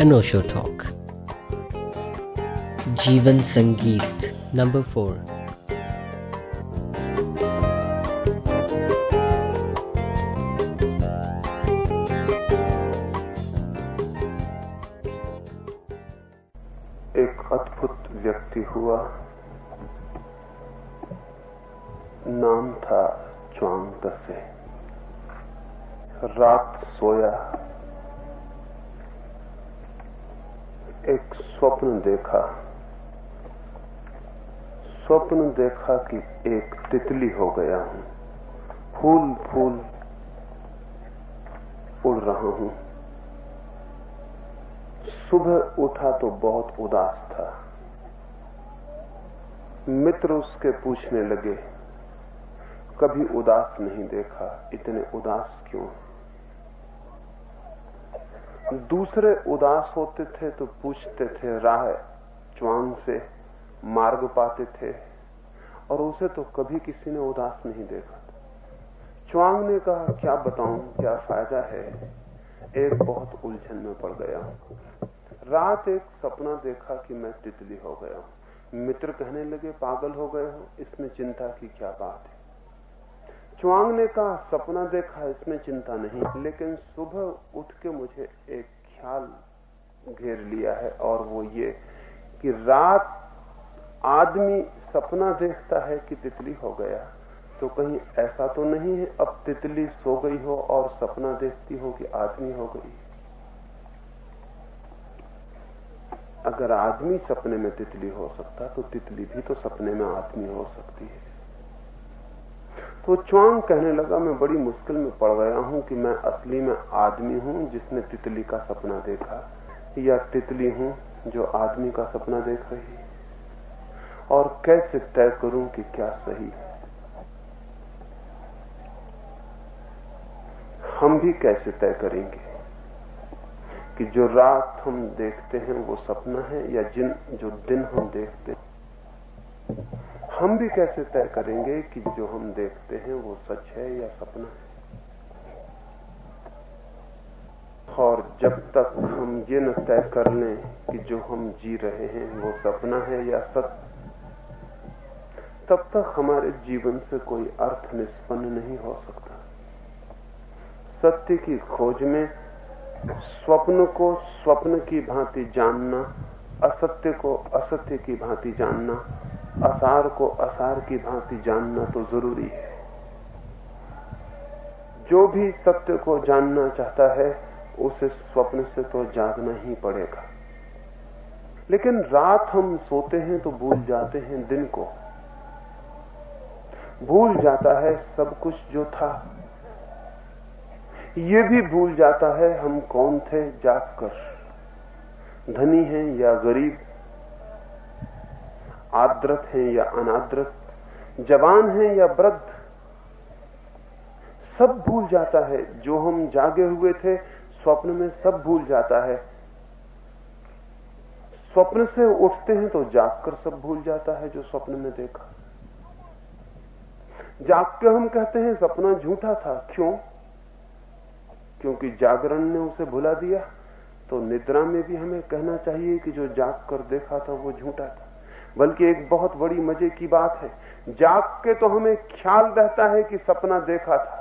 अनोशो talk जीवन संगीत number four एक अद्भुत व्यक्ति हुआ। नाम था च्वांग तसे रात सोया एक स्वप्न देखा। स्वप्न देखा कि एक तितली हो गया हूँ। फूल फूल उड़ रहा हूँ। सुबह उठा तो बहुत उदास था। मित्र उसके पूछने लगे, कभी उदास नहीं देखा? इतने उदास क्यों? दूसरे उदास होते थे तो पूछते थे, राह च्वांग से मार्ग पाते थे? और उसे तो कभी किसी ने उदास नहीं देखा च्वांग ने कहा, क्या बताऊँ, क्या फ़ायदा है? एक बहुत उलझन में पड़ गया रात एक सपना देखा कि मैं तितली हो गया हूँ। मित्र कहने लगे, पागल हो गए हो, इसमें चिंता की क्या बात है? च्वांग ने कहा, सपना देखा, इसमें चिंता नहीं। लेकिन सुबह उठ के मुझे एक ख्याल घेर लिया है, और वो ये कि रात आदमी सपना देखता है कि तितली हो गया। तो कहीं ऐसा तो नहीं है, अब तितली सो गई हो और सपना देखती हो कि आदमी हो गई। अगर आदमी सपने में तितली हो सकता तो तितली भी तो सपने में आदमी हो सकती है। तो चौंग कहने लगा, मैं बड़ी मुश्किल में पड़ गया हूँ कि मैं असली में आदमी हूँ जिसने तितली का सपना देखा, या तितली हूँ जो आदमी का सपना देख रही और कैसे तय करूँ कि क्या सही है? हम भी कैसे तय करेंगे कि जो रात हम देखते हैं वो सपना है, या जिन, जो दिन हम देखते हैं? हम भी कैसे तय करेंगे कि जो हम देखते हैं वो सच है या सपना है? और जब तक हम ये न तय कर लें कि जो हम जी रहे हैं वो सपना है या सत्य, तब तक हमारे जीवन से कोई अर्थ निष्पन्न नहीं हो सकता। सत्य की खोज में स्वप्न को स्वप्न की भांति जानना, असत्य को असत्य की भांति जानना असार को असार की भांति जानना तो ज़रूरी है। जो भी सत्य को जानना चाहता है, उसे स्वप्न से तो जागना ही पड़ेगा। लेकिन रात हम सोते हैं तो भूल जाते हैं दिन को। भूल जाता है सब कुछ जो था। ये भी भूल जाता है हम कौन थे जागकर। धनी हैं या गरीब आद्रत हैं या अनाद्रत, जवान हैं या वृद्ध, सब भूल जाता है। जो हम जागे हुए थे, स्वप्न में सब भूल जाता है। स्वप्न से उठते हैं तो जागकर सब भूल जाता है, जो स्वप्न में देखा। जाग के हम कहते हैं, सपना झूठा था। क्यों? क्योंकि जागरण ने उसे भुला दिया तो निद्रा में भी हमें कहना चाहिए कि जो जाग कर देखा था, वो झूठा था। बल्कि एक बहुत बड़ी मज़े की बात है। जाग के तो हमें ख्याल रहता है कि सपना देखा था।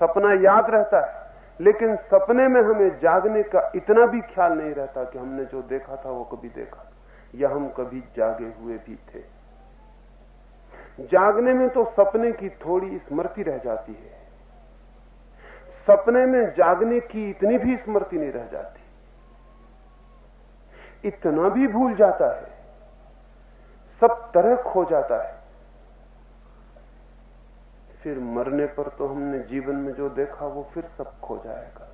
सपना याद रहता है, लेकिन सपने में हमें जागने का इतना भी ख्याल नहीं रहता कि हमने जो देखा था वो कभी देखा या हम कभी जागे हुए भी थे। जागने में तो सपने की थोड़ी स्मृति रह जाती है। सपने में जागने की इतनी भी स्मृति नहीं रह जाती। इतना भी भूल जाता है सब तरह खो जाता है। फिर मरने पर तो हमने जीवन में जो देखा, वो फिर सब खो जाएगा।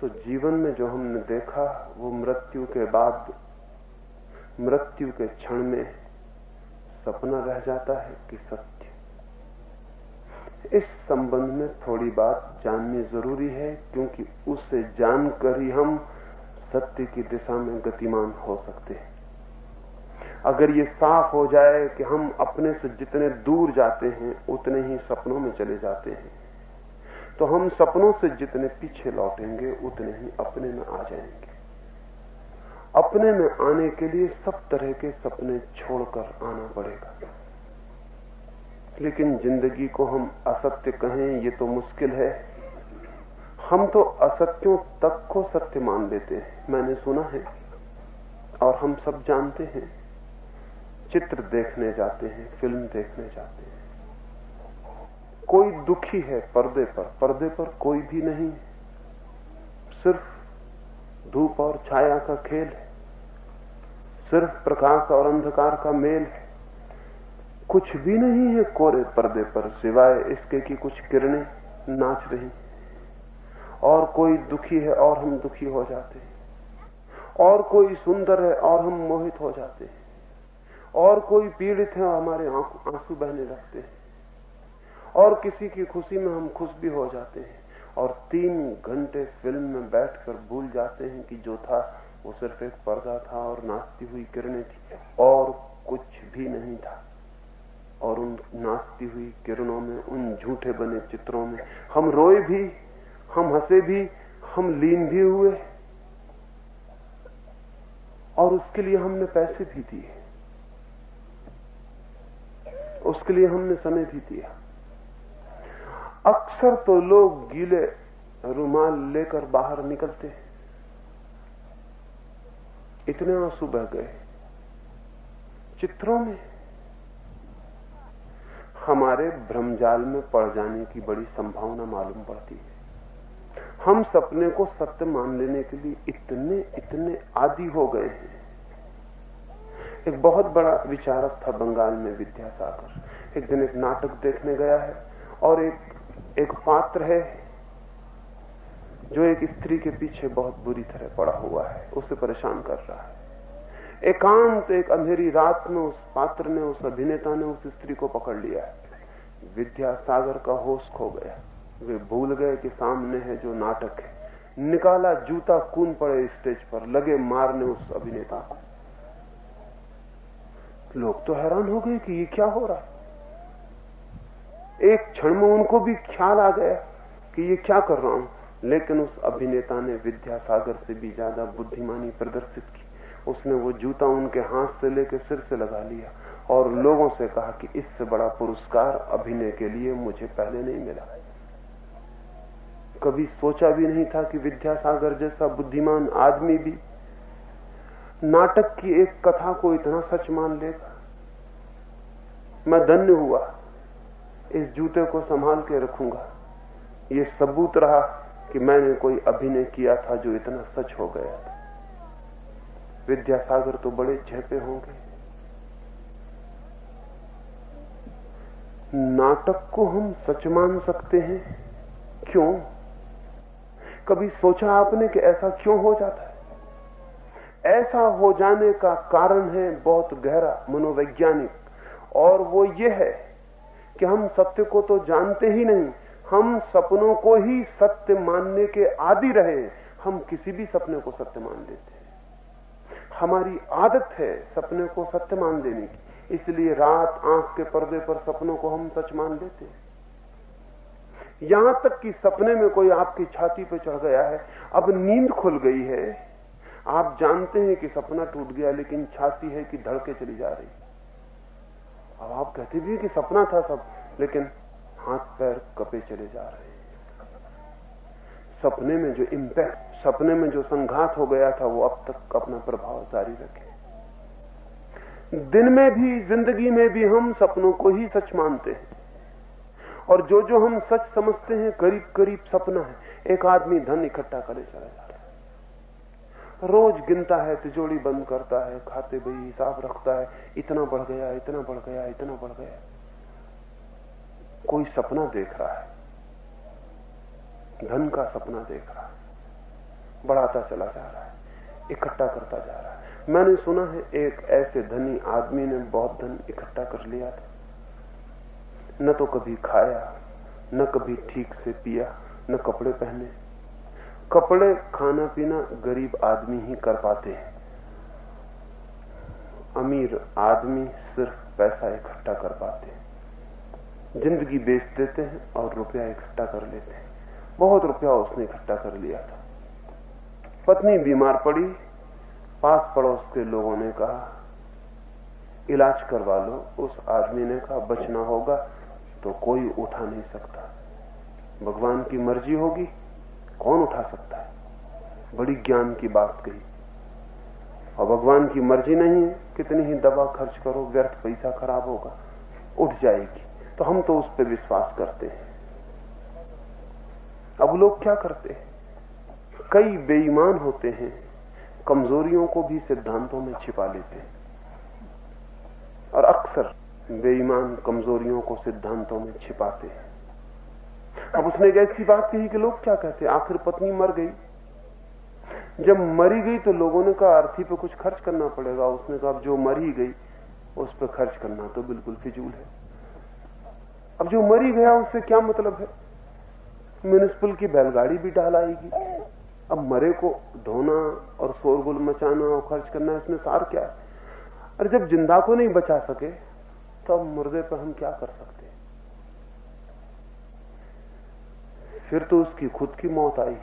तो जीवन में जो हमने देखा, वो मृत्यु के बाद, मृत्यु के क्षण में सपना रह जाता है कि सत्य इस संबंध में थोड़ी बात जाननी ज़रूरी है, क्योंकि उसे जानकर ही हम सत्य की दिशा में गतिमान हो सकते हैं। अगर ये साफ़ हो जाए कि हम अपने से जितने दूर जाते हैं, उतने ही सपनों में चले जाते हैं तो हम सपनों से जितने पीछे लौटेंगे, उतने ही अपने में आ जाएँगे। अपने में आने के लिए सब तरह के सपने छोड़कर आना पड़ेगा। लेकिन ज़िंदगी को हम असत्य कहें, ये तो मुश्किल है। हम तो असत्यों तक को सत्य मान लेते हैं, मैंने सुना है। और हम सब जानते हैं। चित्र देखने जाते हैं, फ़िल्म देखने जाते हैं। कोई दुखी है पर्दे पर पर्दे पर कोई भी नहीं। सिर्फ़ धूप और छाया का खेल है। सिर्फ़ प्रकाश और अंधकार का मेल है। कुछ भी नहीं है कोरे पर्दे पर, सिवाय इसके कि कुछ किरणें नाच रही। और कोई दुखी है और हम दुखी हो जाते हैं। और कोई सुंदर है और हम मोहित हो जाते हैं। और कोई पीड़ित है और हमारे आँसू बहने लगते हैं। और किसी की खुशी में हम खुश भी हो जाते हैं। और तीन घंटे फ़िल्म में बैठकर भूल जाते हैं कि जो था, वो सिर्फ़ एक पर्दा था और नाचती हुई किरणें थी। और कुछ भी नहीं था। और उन नाचती हुई किरणों में, उन झूठे बने चित्रों में। हम रोए भी, हम हंसे भी, हम लीन भी हुए। और उसके लिए हमने पैसे भी दिए। उसके लिए हमने समय भी दिया। अक्सर तो लोग गीले रुमाल लेकर बाहर निकलते। इतने आँसू बह गए। चित्रों में हमारे भ्रमजाल में पड़ जाने की बड़ी संभावना मालूम पड़ती है। हम सपने को सत्य मान लेने के लिए इतने इतने आदि हो गए हैं। एक बहुत बड़ा विचारक था बंगाल में विद्यासागर। एक दिन एक नाटक देखने गया है और एक एक पात्र है जो एक स्त्री के पीछे बहुत बुरी तरह पड़ा हुआ है। उसे परेशान कर रहा है। एकांत, एक अंधेरी रात में उस पात्र ने, उस अभिनेता ने, उस स्त्री को पकड़ लिया है। विद्यासागर का होश खो गया। वे भूल गए कि सामने है जो नाटक है। निकाला जूता कून पड़े स्टेज पर, लगे मारने उस अभिनेता को। लोग तो हैरान हो गए कि ये क्या हो रहा एक क्षण में उनको भी ख्याल आ गया कि ये क्या कर रहा हूँ। लेकिन उस अभिनेता ने विद्यासागर से भी ज़्यादा बुद्धिमानी प्रदर्शित की। उसने वो जूता उनके हाथ से लेकर सिर से लगा लिया और लोगों से कहा कि इससे बड़ा पुरस्कार अभिनय के लिए मुझे पहले नहीं मिला। कभी सोचा भी नहीं था कि विद्यासागर जैसा बुद्धिमान आदमी भी नाटक की एक कथा को इतना सच मान लेगा। मैं धन्य हुआ। इस जूते को संभाल के रखूँगा। ये सबूत रहा कि मैंने कोई अभिनय किया था जो इतना सच हो गया था। विद्यासागर तो बड़े झेपे होंगे। नाटक को हम सच मान सकते हैं। क्यों? कभी सोचा आपने कि ऐसा क्यों हो जाता है? ऐसा हो जाने का कारण है बहुत गहरा मनोवैज्ञानिक। और वो ये है कि हम सत्य को तो जानते ही नहीं, हम सपनों को ही सत्य मानने के आदि रहे। हम किसी भी सपने को सत्य मान लेते हमारी आदत है सपने को सत्य मान देने की। इसलिए रात आँख के पर्दे पर सपनों को हम सच मान लेते हैं। यहाँ तक कि सपने में कोई आपकी छाती पर चढ़ गया है, अब नींद खुल गई है। आप जानते हैं कि सपना टूट गया, लेकिन छाती है कि धड़के चली जा रही। अब आप कहते भी कि सपना था सब, लेकिन हाथ पैर कपे चले जा रहे हैं। सपने में जो इम्पैक्ट सपने में जो संघात हो गया था, वो अब तक अपना प्रभाव जारी रखे। दिन में भी, ज़िंदगी में भी हम सपनों को ही सच मानते हैं। और जो जो हम सच समझते हैं करीब करीब सपना है, एक आदमी धन इकट्ठा करे चला जाता है। रोज गिनता है तिजोड़ी बंद करता है, खाते भाई हिसाब रखता है, इतना बढ़ गया, इतना बढ़ गया, इतना बढ़ गया। कोई सपना देख रहा है, धन का सपना देख रहा है। बढ़ाता चला जा रहा है, इकट्ठा करता जा रहा है। मैंने सुना है एक ऐसे धनी आदमी ने बहुत धन इकट्ठा कर लिया था। न तो कभी खाया, न कभी ठीक से पिया, न कपड़े पहने। कपड़े खाना पीना गरीब आदमी ही कर पाते हैं। अमीर आदमी सिर्फ़ पैसा इकट्ठा कर पाते हैं। ज़िंदगी बेच देते हैं और रुपया इकट्ठा कर लेते हैं। बहुत रुपया उसने इकट्ठा कर लिया था। पत्नी बीमार पड़ी। पास पड़ोस के लोगों ने कहा, इलाज करवा लो। उस आदमी ने कहा, बचना होगा तो कोई उठा नहीं सकता। भगवान की मर्ज़ी होगी, कौन उठा सकता है? बड़ी ज्ञान की बात कही। और भगवान की मर्ज़ी नहीं है, कितनी ही दवा खर्च करो, व्यर्थ पैसा खराब होगा, उठ जाएगी। तो हम तो उस पर विश्वास करते हैं। अब लोग क्या करते हैं? कई बेईमान होते हैं, कमजोरियों को भी सिद्धांतों में छिपा लेते हैं। और अक्सर बेईमान कमजोरियों को सिद्धांतों में छिपाते हैं। अब उसने एक ऐसी बात कही कि लोग क्या कहते आखिर पत्नी मर गई। जब मरी गई तो लोगों ने कहा अर्थी पे कुछ खर्च करना पड़ेगा। उसने कहा, अब जो मरी गई, उस पर खर्च करना तो बिल्कुल फिजूल है। अब जो मरी गया, उससे क्या मतलब है? म्यूनिसिपल की बैलगाड़ी भी डाल आएगी। अब मरे को धोना और शोरगुल मचाना और खर्च करना, इसमें सार क्या है? अरे जब ज़िंदा को नहीं बचा सके तो अब मुर्दे पर हम क्या कर सकते फिर तो उसकी खुद की मौत आई।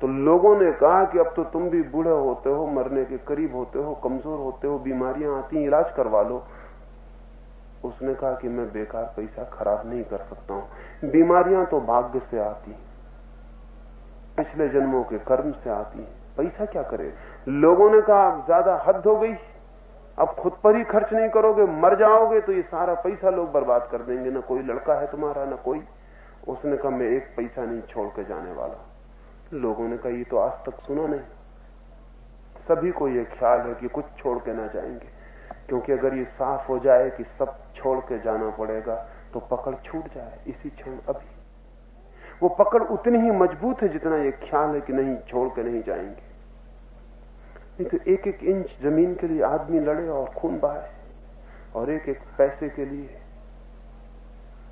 तो लोगों ने कहा कि अब तो तुम भी बूढ़े होते हो, मरने के करीब होते हो, कमज़ोर होते हो, बीमारियाँ आती इलाज करवा लो। उसने कहा कि मैं बेकार पैसा खराब नहीं कर सकता हूँ। बीमारियाँ तो भाग्य से आती पिछले जन्मों के कर्म से आती है। पैसा क्या करे? लोगों ने कहा ज़्यादा हद हो गई। अब खुद पर ही खर्च नहीं करोगे, मर जाओगे तो ये सारा पैसा लोग बर्बाद कर देंगे। ना कोई लड़का है तुम्हारा, ना कोई। उसने कहा, मैं एक पैसा नहीं छोड़ के जाने वाला। लोगों ने कहा, ये तो आज तक सुना नहीं। सभी को ये ख्याल है कि कुछ छोड़ के ना जाएँगे। क्योंकि अगर ये साफ़ हो जाए कि सब छोड़ के जाना पड़ेगा तो पकड़ छूट जाए। इसी क्षण अभी वो पकड़ उतनी ही मज़बूत है जितना ये ख्याल है कि नहीं, छोड़ के नहीं जाएँगे। नहीं तो एक एक इंच ज़मीन के लिए आदमी लड़े और खून बहाए और एक एक पैसे के लिए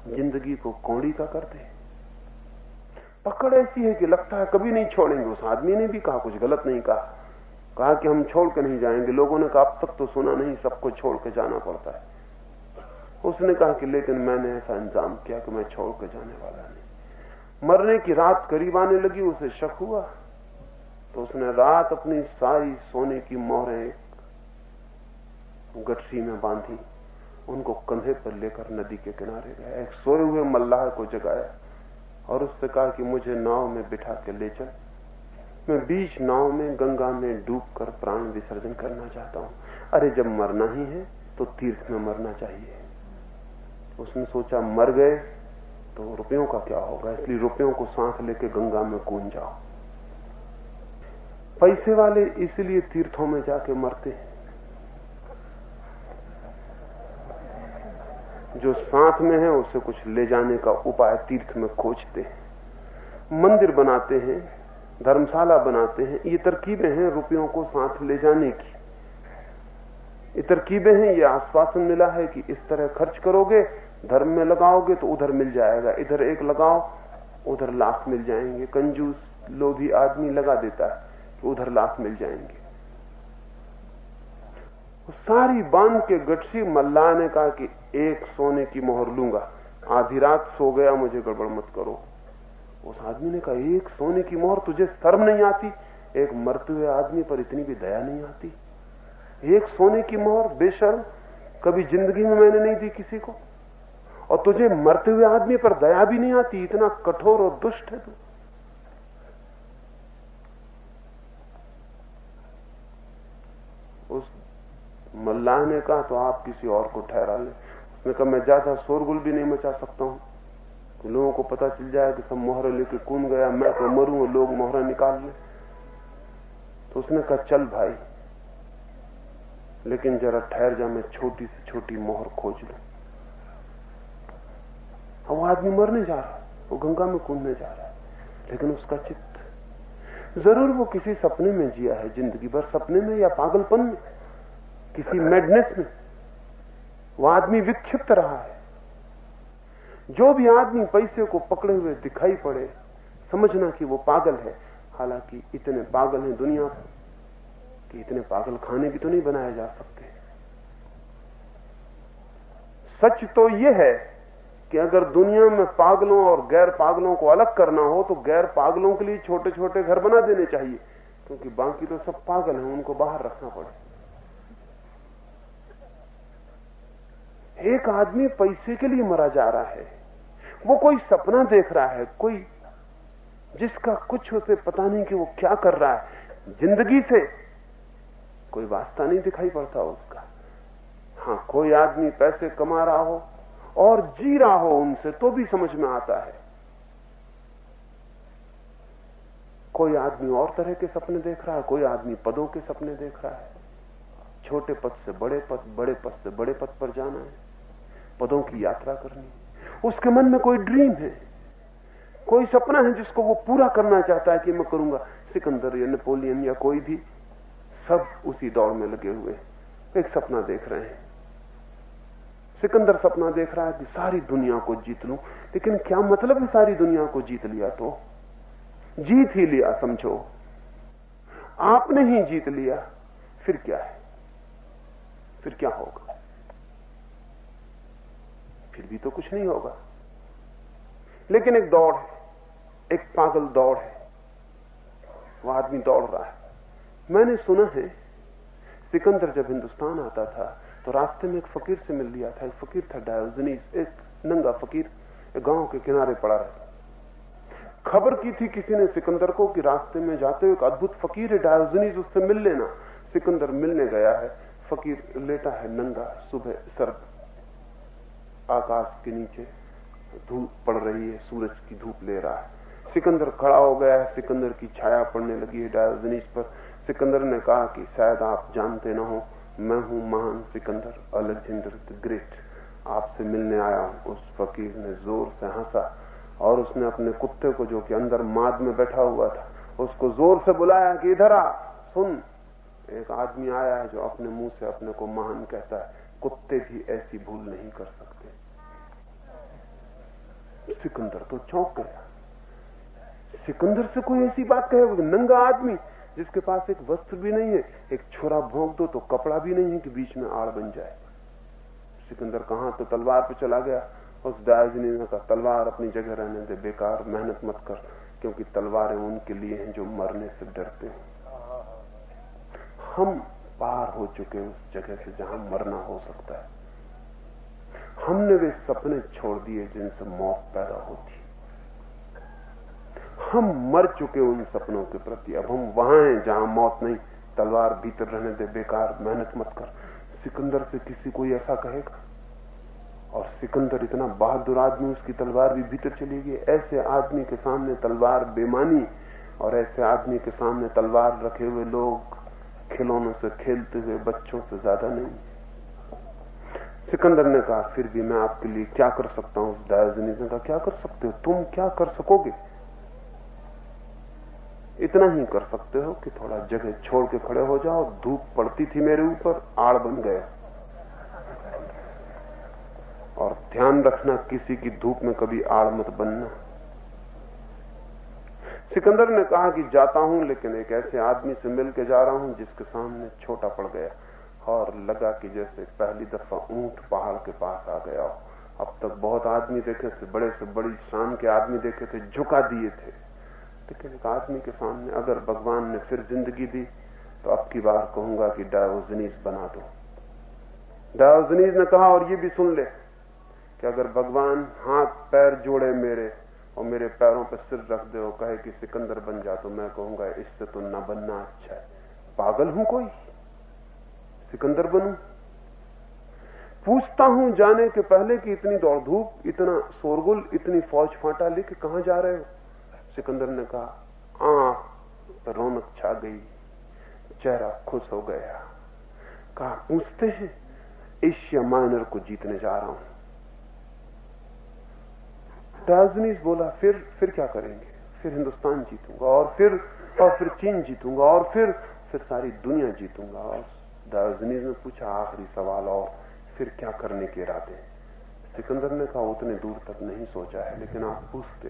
ज़िंदगी को कौड़ी का कर दे। पकड़ ऐसी है कि लगता है कभी नहीं छोड़ेंगे। उस आदमी ने भी कहा, कुछ गलत नहीं कहा। कहा कि हम छोड़ के नहीं जाएँगे। लोगों ने कहा, अब तक तो सुना नहीं, सबको छोड़ के जाना पड़ता है। उसने कहा कि, लेकिन मैंने ऐसा इंतज़ाम किया कि मैं छोड़ के जाने वाला मरने की रात करीब आने लगी, उसे शक हुआ। तो उसने रात अपनी सारी सोने की मोहरें गठरी में बांधी, उनको कंधे पर लेकर नदी के किनारे गया एक सोए हुए मल्लाह को जगाया और उससे कहा कि मुझे नाव में बिठा के ले चल। मैं बीच नाव में, गंगा में डूब कर प्राण विसर्जन करना चाहता हूँ। अरे, जब मरना ही है तो तीर्थ में मरना चाहिए। उसने सोचा, मर गए तो रुपयों का क्या होगा? इसलिए रुपयों को सांस लेके गंगा में कूद जाओ। पैसे वाले इसलिए तीर्थों में जाके मरते हैं। जो साथ में है, उसे कुछ ले जाने का उपाय तीर्थ में खोजते हैं। मंदिर बनाते हैं, धर्मशाला बनाते हैं। ये तरकीबें हैं रुपयों को साथ ले जाने की। ये तरकीबें हैं, ये आश्वासन मिला है कि इस तरह खर्च करोगे धर्म में लगाओगे तो उधर मिल जाएगा, इधर एक लगाओ, उधर लाख मिल जाएँगे। कंजूस, लोभी आदमी लगा देता है तो उधर लाख मिल जाएँगे। सारी बाँध के गठसी मल्लाह ने कहा कि एक सोने की मोहर लूँगा। आधी रात सो गया, मुझे गड़बड़ मत करो। उस आदमी ने कहा, एक सोने की मोहर तुझे शर्म नहीं आती? एक मरते हुए आदमी पर इतनी भी दया नहीं आती? एक सोने की मोहर, बेशर्म, कभी ज़िंदगी में मैंने नहीं दी किसी को। और तुझे मरते हुए आदमी पर दया भी नहीं आती, इतना कठोर और दुष्ट है तू। उस मल्लाह ने कहा तो आप किसी और को ठहरा ले। उसने कहा, मैं ज़्यादा शोरगुल भी नहीं मचा सकता हूँ। तो लोगों को पता चल जाए कि सब मोहरा लेके कूद गया, मैं तो मरू लोग मोहरा निकाल ले। तो उसने कहा, चल भाई, लेकिन जरा ठहर जा, मैं छोटी से छोटी मोहर खोज लू। वो आदमी मरने जा रहा है, वो गंगा में कूदने जा रहा है। लेकिन उसका चित्त, ज़रूर वो किसी सपने में जिया है, ज़िंदगी भर सपने में या पागलपन में, किसी मेडनेस में। वो आदमी विक्षिप्त रहा है। जो भी आदमी पैसे को पकड़े हुए दिखाई पड़े, समझना कि वो पागल है। हालाँकि इतने पागल हैं दुनिया पर कि इतने पागल खाने भी तो नहीं बनाए जा सकते। सच तो यह है कि अगर दुनिया में पागलों और गैर पागलों को अलग करना हो तो गैर पागलों के लिए छोटे छोटे घर बना देने चाहिए। क्योंकि बाकी तो सब पागल हैं, उनको बाहर रखना पड़े। एक आदमी पैसे के लिए मरा जा रहा है। वो कोई सपना देख रहा है, कोई जिसका कुछ उसे पता नहीं कि वो क्या कर रहा है। ज़िंदगी से कोई वास्ता नहीं दिखाई पड़ता उसका। हाँ कोई आदमी पैसे कमा रहा हो और जी रहा हो उनसे तो भी समझ में आता है। कोई आदमी और तरह के सपने देख रहा है, कोई आदमी पदों के सपने देख रहा है। छोटे पद से बड़े पद बड़े पद से बड़े पद पर जाना है, पदों की यात्रा करनी उसके मन में कोई ड्रीम है, कोई सपना है जिसको वो पूरा करना चाहता है कि मैं करूँगा। सिकंदर या नेपोलियन या कोई भी, सब उसी दौड़ में लगे हुए एक सपना देख रहे हैं। सिकंदर सपना देख रहा है कि सारी दुनिया को जीत लू। लेकिन क्या मतलब है सारी दुनिया को जीत लिया तो? जीत ही लिया, समझो। आपने ही जीत लिया, फिर क्या है? फिर क्या होगा? फिर भी तो कुछ नहीं होगा। लेकिन एक दौड़ है, एक पागल दौड़ है। वह आदमी दौड़ रहा है। मैंने सुना है, सिकंदर जब हिंदुस्तान आता था तो रास्ते में एक फकीर से मिल लिया था। एक फकीर था डायोजनीस एक नंगा फकीर, एक गाँव के किनारे पड़ा रहता खबर की थी किसी ने सिकंदर को कि रास्ते में जाते हुए एक अद्भुत फकीर है डायोजनीस उससे मिल लेना। सिकंदर मिलने गया है। फकीर लेटा है नंगा, सुबह सर्द। आकाश के नीचे धूप पड़ रही है, सूरज की धूप ले रहा है। सिकंदर खड़ा हो गया है। सिकंदर की छाया पड़ने लगी है डायोजनीस पर। सिकंदर ने कहा कि शायद आप जानते ना हो। मैं हूँ महान सिकंदर अलेक्जेंडर द ग्रेट। आपसे मिलने आया हूँ। उस फकीर ने ज़ोर से हंसा और उसने अपने कुत्ते को जो कि अंदर माद में बैठा हुआ था, उसको ज़ोर से बुलाया कि इधर आ, सुन। एक आदमी आया है जो अपने मुँह से अपने को महान कहता है। कुत्ते भी ऐसी भूल नहीं कर सकते। सिकंदर तो चौंक गया। सिकंदर से कोई ऐसी बात कहे? नंगा आदमी। जिसके पास एक वस्त्र भी नहीं है, एक छोरा भोंक दो तो कपड़ा भी नहीं है कि बीच में आड़ बन जाए। सिकंदर कहा? तो तलवार पे चला गया। उस डायजनी ने कहा, तलवार अपनी जगह रहने दे, बेकार, मेहनत मत कर, क्योंकि तलवारें उनके लिए हैं जो मरने से डरते हैं। हम पार हो चुके उस जगह से जहाँ मरना हो सकता है। हमने वे सपने छोड़ दिए जिनसे मौत पैदा होती हम मर चुके उन सपनों के प्रति। अब हम वहाँ हैं जहाँ मौत नहीं, तलवार भीतर रहने दे, बेकार, मेहनत मत कर। सिकंदर से किसी कोई ऐसा कहेगा? और सिकंदर इतना बहादुर आदमी, उसकी तलवार भी भीतर चली गई। ऐसे आदमी के सामने तलवार बेमानी, और ऐसे आदमी के सामने तलवार रखे हुए लोग खिलौनों से खेलते हुए, बच्चों से ज़्यादा नहीं। सिकंदर ने कहा, फिर भी मैं आपके लिए क्या कर सकता हूँ? उस डायोजनी ने कहा क्या कर सकते हो? तुम क्या कर सकोगे? इतना ही कर सकते हो कि थोड़ा जगह छोड़ के खड़े हो जाओ, धूप पड़ती थी मेरे ऊपर, आड़ बन गया। और ध्यान रखना, किसी की धूप में कभी आड़ मत बनना। सिकंदर ने कहा कि जाता हूँ, लेकिन एक ऐसे आदमी से मिल के जा रहा हूँ जिसके सामने छोटा पड़ गया और लगा कि जैसे पहली दफ़ा ऊँट पहाड़ के पास आ गया हो। अब तक बहुत आदमी देखे थे, बड़े से बड़ी शान के आदमी देखे थे, झुका दिए थे। लेकिन एक आदमी के सामने अगर भगवान ने फिर ज़िंदगी दी तो अब की बार कहूँगा कि डायोजनीस बना दो। डायोजनीस ने कहा, और ये भी सुन ले, कि अगर भगवान हाथ पैर जोड़े मेरे और मेरे पैरों पर सिर रख दे और कहे कि सिकंदर बन जा तो मैं कहूँगा, इससे तो न बनना अच्छा है। पागल हूँ कोई? सिकंदर बनू? पूछता हूँ जाने के पहले कि इतनी दौड़ धूप इतना शोरगुल, इतनी फौज फांटा लेके कहा जा रहे हो? सिकंदर ने कहा आ रौनक छा गई, चेहरा खुश हो गया। कहा, पूछते हैं, एशिया माइनर को जीतने जा रहा हूँ। डाजनीस बोला, फिर फिर क्या करेंगे? फिर हिंदुस्तान जीतूँगा, और फिर और फिर चीन जीतूँगा, और फिर फिर सारी दुनिया जीतूँगा। और दार्जनीज ने पूछा, आखिरी सवाल और फिर क्या करने के इरादे? सिकंदर ने कहा, उतने दूर तक नहीं सोचा है, लेकिन आप पूछते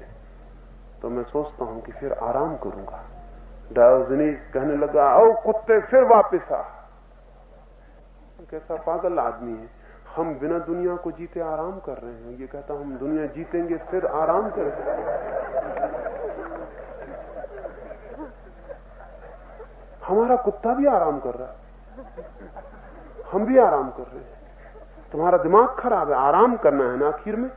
तो मैं सोचता हूँ कि फिर आराम करूँगा। डायोजनीस कहने लगा ओ कुत्ते, फिर वापस आ। कैसा पागल आदमी है। हम बिना दुनिया को जीते आराम कर रहे हैं। ये कहता, हम दुनिया जीतेंगे, फिर आराम करेंगे। हमारा कुत्ता भी आराम कर रहा है। हम भी आराम कर रहे हैं। तुम्हारा दिमाग खराब है, आराम करना है ना आखिर में?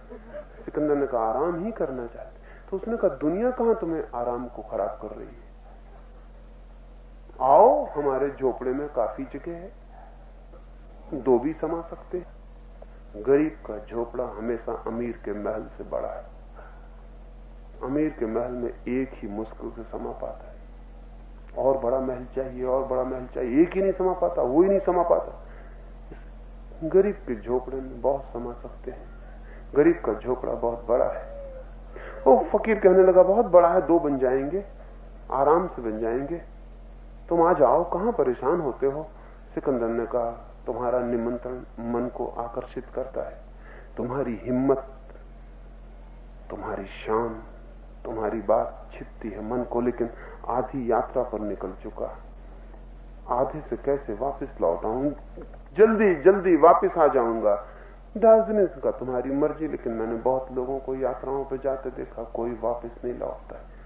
सिकंदर ने कहा, आराम ही करना चाहते तो उसने कहा दुनिया कहाँ तुम्हें आराम को खराब कर रही है? आओ, हमारे झोपड़े में काफ़ी जगह है। दो भी समा सकते हैं। गरीब का झोपड़ा हमेशा अमीर के महल से बड़ा है। अमीर के महल में एक ही मुश्किल से समा पाता है। और बड़ा महल चाहिए, और बड़ा महल चाहिए। एक ही नहीं समा पाता, वो ही नहीं समा पाता। गरीब के झोपड़े में बहुत समा सकते हैं। गरीब का झोपड़ा बहुत बड़ा है। वो फकीर कहने लगा, बहुत बड़ा है, दो बन जाएँगे, आराम से बन जाएँगे। तुम आ जाओ कहाँ परेशान होते हो? सिकंदर ने कहा, तुम्हारा निमंत्रण मन को आकर्षित करता है। तुम्हारी हिम्मत, तुम्हारी शान, तुम्हारी बात छिपती है मन को, लेकिन आधी यात्रा पर निकल चुका। आधे से कैसे वापस लौट जल्दी जल्दी वापस आ जाऊँगा। दार्जिलिंग का तुम्हारी मर्ज़ी, लेकिन मैंने बहुत लोगों को यात्राओं पर जाते देखा, कोई वापस नहीं लौटता है।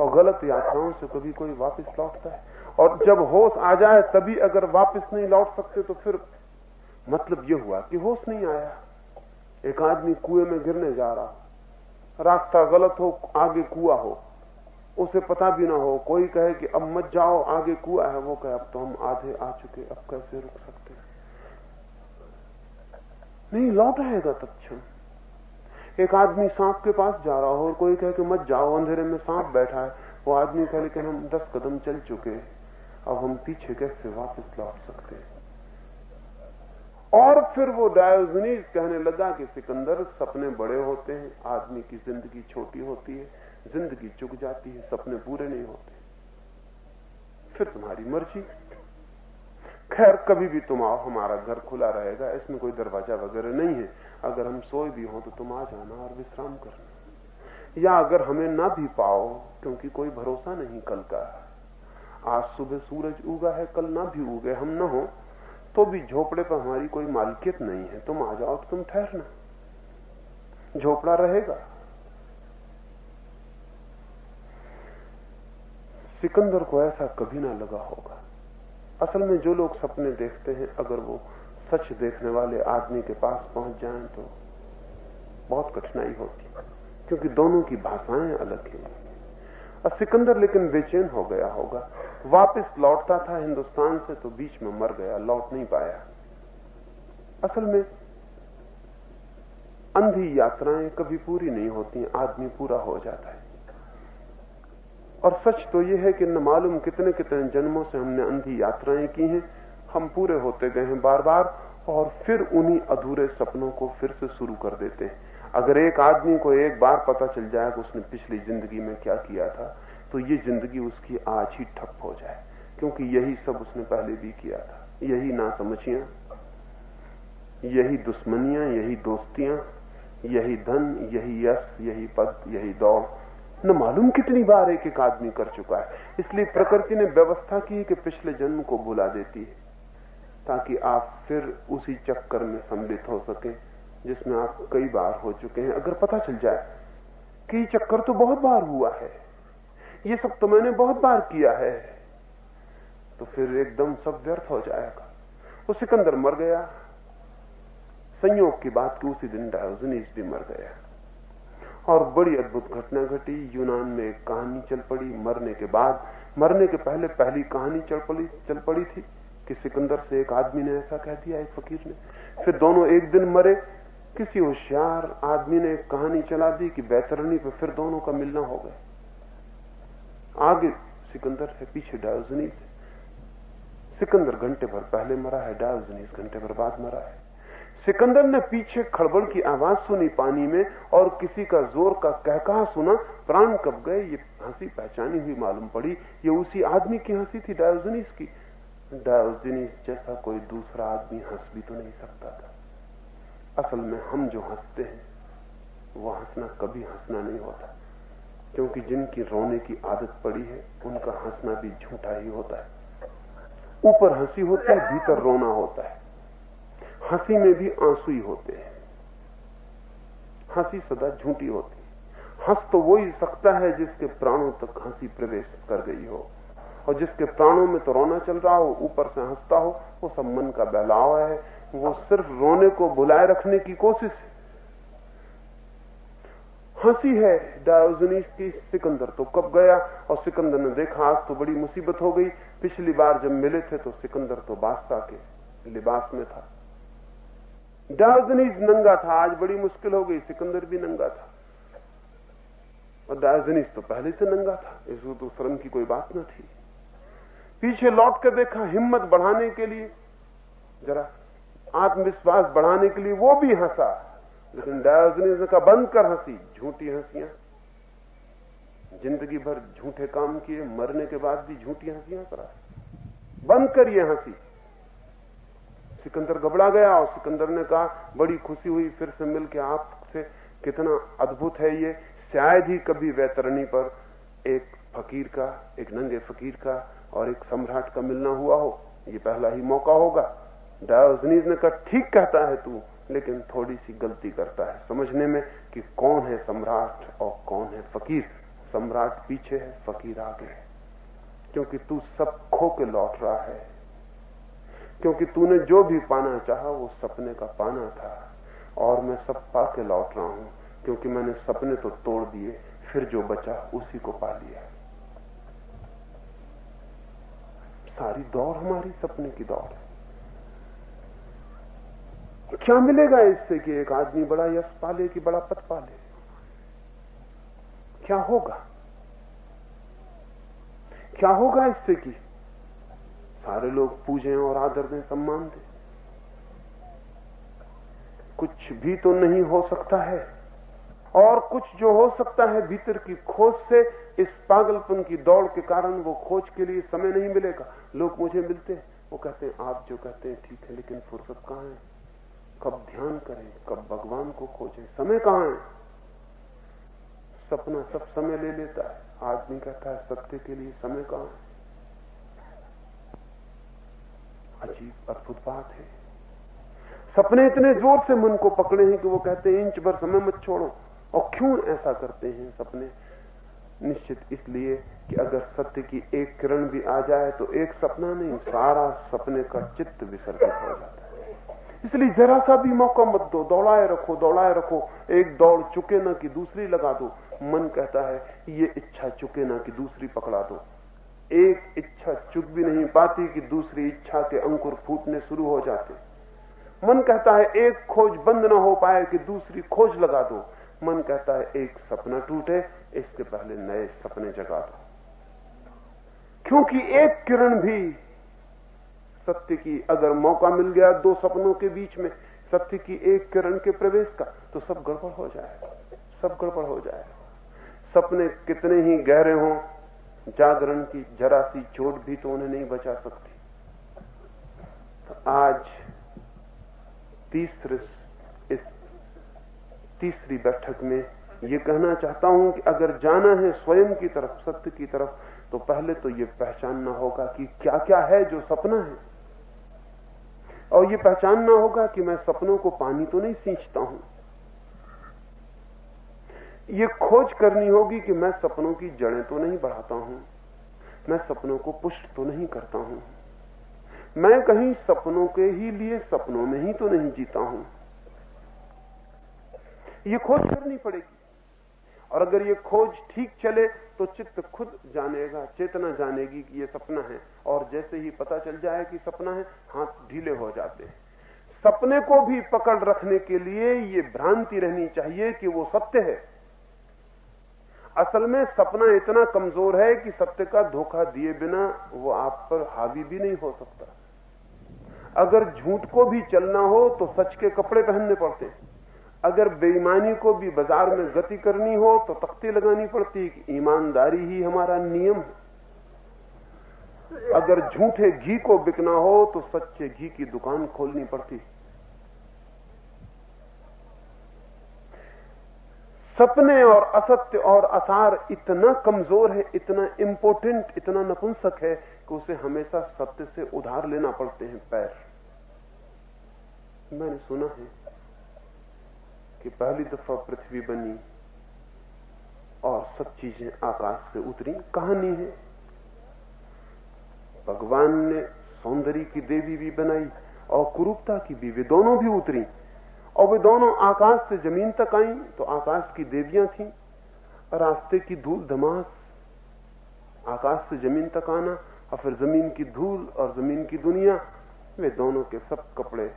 और गलत यात्राओं से कभी कोई वापस लौटता है। और जब होश आ जाए, तभी अगर वापस नहीं लौट सकते तो फिर मतलब ये हुआ कि होश नहीं आया। एक आदमी कुएँ में गिरने जा रहा रास्ता गलत हो, आगे कुआ हो। उसे पता भी ना हो। कोई कहे कि, अब मत जाओ, आगे कुआ है। वो कहे, अब तो हम आधे आ चुके, अब कैसे रुक सकते नहीं लौट आएगा तत्म एक आदमी सांप के पास जा रहा हो और कोई कहे कि, मत जाओ, अंधेरे में सांप बैठा है। वो आदमी कहे, लेकिन हम दस कदम चल चुके अब हम पीछे कैसे वापस लौट सकते हैं? और फिर वो डायोजनीस कहने लगा कि, सिकंदर, सपने बड़े होते हैं। आदमी की ज़िंदगी छोटी होती है। ज़िंदगी चुक जाती है। सपने पूरे नहीं होते। फिर तुम्हारी मर्ज़ी। खैर, कभी भी तुम आओ, हमारा घर खुला रहेगा, इसमें कोई दरवाज़ा वगैरह नहीं है। अगर हम सोए भी हो तो तुम आ जाना और विश्राम करना। या अगर हमें ना भी पाओ, क्योंकि कोई भरोसा नहीं कल का। आज सुबह सूरज उगा है, कल ना भी उगे हम ना हो तो भी झोपड़े पर हमारी कोई मालिकियत नहीं है। तुम आ जाओ तो तुम ठहरना। झोपड़ा रहेगा। सिकंदर को ऐसा कभी ना लगा होगा। असल में जो लोग सपने देखते हैं, अगर वो सच देखने वाले आदमी के पास पहुँच जाएँ तो बहुत कठिनाई होती क्योंकि दोनों की भाषाएँ अलग हैं। और सिकंदर लेकिन बेचैन हो गया होगा। वापस लौटता था हिंदुस्तान से तो बीच में मर गया, लौट नहीं पाया। असल में अंधी यात्राएँ कभी पूरी नहीं होती, आदमी पूरा हो जाता है। और सच तो यह है कि न मालूम कितने कितने जन्मों से हमने अंधी यात्राएँ की हैं। हम पूरे होते गए हैं बार बार और फिर उन्हीं अधूरे सपनों को फिर से शुरू कर देते हैं। अगर एक आदमी को एक बार पता चल जाए कि उसने पिछली ज़िंदगी में क्या किया था तो ये ज़िंदगी उसकी आज ही ठप हो जाए, क्योंकि यही सब उसने पहले भी किया था। यही ना समझियाँ यही दुश्मनियाँ, यही दोस्तियाँ, यही धन, यही यश, यही पद, यही दौड़ न मालूम कितनी बार एक एक आदमी कर चुका है। इसलिए प्रकृति ने व्यवस्था की कि पिछले जन्म को भुला देती है, ताकि आप फिर उसी चक्कर में सम्मिलित हो सके, जिसमें आप कई बार हो चुके हैं। अगर पता चल जाए कि चक्कर तो बहुत बार हुआ है, ये सब तो मैंने बहुत बार किया है तो फिर एकदम सब व्यर्थ हो जाएगा। वो सिकंदर मर गया, संयोग की बात की उसी दिन डायोजनीस भी मर गया। और बड़ी अद्भुत घटना घटी। यूनान में एक कहानी चल पड़ी। मरने के बाद, मरने के पहले पहली कहानी चल पड़ी चल पड़ी थी कि सिकंदर से एक आदमी ने ऐसा कह दिया, एक फकीर ने। फिर दोनों एक दिन मरे। किसी होशियार आदमी ने एक कहानी चला दी कि बैतरणी पर फिर दोनों का मिलना हो गया। आगे सिकंदर है, पीछे डायोजनीस सिकंदर घंटे भर पहले मरा है डायोजनीस घंटे भर बाद मरा है। सिकंदर ने पीछे खड़बड़ की आवाज़ सुनी पानी में और किसी का ज़ोर का कहकहा सुना, प्राण कब गए, ये हँसी पहचानी हुई मालूम पड़ी। ये उसी आदमी की हँसी थी, डायोजनीस की। डायोजनीस जैसा कोई दूसरा आदमी हंस भी तो नहीं सकता था। असल में हम जो हँसते हैं, वो हंसना कभी हंसना नहीं होता। क्योंकि जिनकी रोने की आदत पड़ी है, उनका हंसना भी झूठा ही होता है। ऊपर हँसी होती है, भीतर रोना होता है। हँसी में भी आँसू ही होते हैं। हँसी सदा झूठी होती है। हंस तो वो ही सकता है जिसके प्राणों तक हँसी प्रवेश कर गई हो। और जिसके प्राणों में तो रोना चल रहा हो, ऊपर से हंसता हो, वो सब मन का बहलाव है। वो सिर्फ़ रोने को बुलाए रखने की कोशिश हँसी है, डायोजनीस की सिकंदर तो कब गया? और सिकंदर ने देखा, आज तो बड़ी मुसीबत हो गई। पिछली बार जब मिले थे तो सिकंदर तो बादशाह के लिबास में था। डायोजनीस नंगा था, आज बड़ी मुश्किल हो गई, सिकंदर भी नंगा था। और डायोजनीस तो पहले से नंगा था इसको तो शर्म की कोई बात न थी। पीछे लौट कर देखा हिम्मत बढ़ाने के लिए, जरा आत्मविश्वास बढ़ाने के लिए वो भी हंसा, लेकिन डायोजनीस ने कहा, बंद कर हँसी, झूठी हंसियाँ। ज़िंदगी भर झूठे काम किए, मरने के बाद भी झूठी हंसियाँ करा बंद कर ये हँसी। सिकंदर घबरा गया और सिकंदर ने कहा, बड़ी खुशी हुई फिर से मिलकर आपसे कितना अद्भुत है ये। शायद ही कभी वैतरणी पर एक फकीर का, एक नंगे फकीर का और एक सम्राट का मिलना हुआ हो। ये पहला ही मौका होगा। डायोजनीज ने कहा, ठीक कहता है तू, लेकिन थोड़ी सी गलती करता है। समझने में कि कौन है सम्राट और कौन है फकीर। सम्राट पीछे है, फकीर आगे है। क्योंकि तू सब खो के लौट रहा है। क्योंकि तूने जो भी पाना चाहा, वो सपने का पाना था। और मैं सब पा के लौट रहा हूँ, क्योंकि मैंने सपने तो तोड़ दिए, फिर जो बचा, उसी को पा लिया सारी दौड़ हमारी सपने की दौड़ है। क्या मिलेगा इससे कि एक आदमी बड़ा यश पाले कि बड़ा पद पाले? क्या होगा? क्या होगा इससे कि सारे लोग पूजें और आदर दें सम्मान दें। कुछ भी तो नहीं हो सकता है। और कुछ जो हो सकता है भीतर की खोज से, इस पागलपन की दौड़ के कारण वो खोज के लिए समय नहीं मिलेगा। लोग मुझे मिलते हैं, वो कहते हैं, आप जो कहते हैं, ठीक है, लेकिन फुर्सत कहाँ है? कब ध्यान करें, कब भगवान को खोजें? समय कहाँ है? सपना सब समय ले लेता है। आदमी कहता है, सत्य के लिए समय कहाँ है? अजीब अद्भुत बात है। सपने इतने ज़ोर से मन को पकड़े हैं कि वो कहते हैं, इंच भर समय मत छोड़ो। और क्यों ऐसा करते हैं सपने? निश्चित इसलिए कि अगर सत्य की एक किरण भी आ जाए तो एक सपना नहीं, सारा सपने का चित्त विसर्जित हो जाता है। इसलिए जरा सा भी मौका मत दो, दौड़ाए रखो दौड़ाए रखो। एक दौड़ चुके ना कि दूसरी लगा दो। मन कहता है, ये इच्छा चुके ना कि दूसरी पकड़ा दो। एक इच्छा चुक भी नहीं पाती कि दूसरी इच्छा के अंकुर फूटने शुरू हो जाते। मन कहता है, एक खोज बंद ना हो पाए कि दूसरी खोज लगा दो। मन कहता है, एक सपना टूटे, इसके पहले नए सपने जगा दो। क्योंकि एक किरण भी सत्य की अगर मौका मिल गया दो सपनों के बीच में, सत्य की एक किरण के प्रवेश का तो सब गड़बड़ हो जाए, सब गड़बड़ हो जाए। सपने कितने ही गहरे हों जागरण की जरा सी चोट भी तो उन्हें नहीं बचा सकती। तो आज तीसरे इस तीसरी बैठक में ये कहना चाहता हूँ कि अगर जाना है स्वयं की तरफ़, सत्य की तरफ़ तो पहले तो ये पहचानना होगा कि क्या क्या है जो सपना है। और ये पहचानना होगा कि मैं सपनों को पानी तो नहीं सींचता हूँ ये खोज करनी होगी कि मैं सपनों की जड़ें तो नहीं बढ़ाता हूँ, मैं सपनों को पुष्ट तो नहीं करता हूँ। मैं कहीं सपनों के ही लिए सपनों में ही तो नहीं जीता हूँ। ये खोज करनी पड़ेगी। और अगर ये खोज ठीक चले तो चित्त खुद जानेगा, चेतना जानेगी कि ये सपना है। और जैसे ही पता चल जाए कि सपना है, हाथ ढीले हो जाते हैं। सपने को भी पकड़ रखने के लिए ये भ्रांति रहनी चाहिए कि वो सत्य है। असल में सपना इतना कमज़ोर है कि सत्य का धोखा दिए बिना वो आप पर हावी भी नहीं हो सकता। अगर झूठ को भी चलना हो तो सच के कपड़े पहनने पड़ते हैं। अगर बेईमानी को भी बाज़ार में गति करनी हो तो तख्ती लगानी पड़ती कि ईमानदारी ही हमारा नियम है। अगर झूठे घी को बिकना हो तो सच्चे घी की दुकान खोलनी पड़ती सपने और असत्य और असार इतना कमज़ोर है, इतना इम्पोर्टेंट इतना नपुंसक है कि उसे हमेशा सत्य से उधार लेना पड़ते हैं पैर। मैंने सुना है कि पहली दफ़ा पृथ्वी बनी और सब चीज़ें आकाश से उतरी। कहानी है। भगवान ने सौंदर्य की देवी भी बनाई और कुरूपता की भी। वे दोनों भी उतरी। और वे दोनों आकाश से ज़मीन तक आई तो आकाश की देवियाँ थी। रास्ते की धूल धमास, आकाश से ज़मीन तक आना और फिर ज़मीन की धूल और ज़मीन की दुनिया, वे दोनों के सब कपड़े,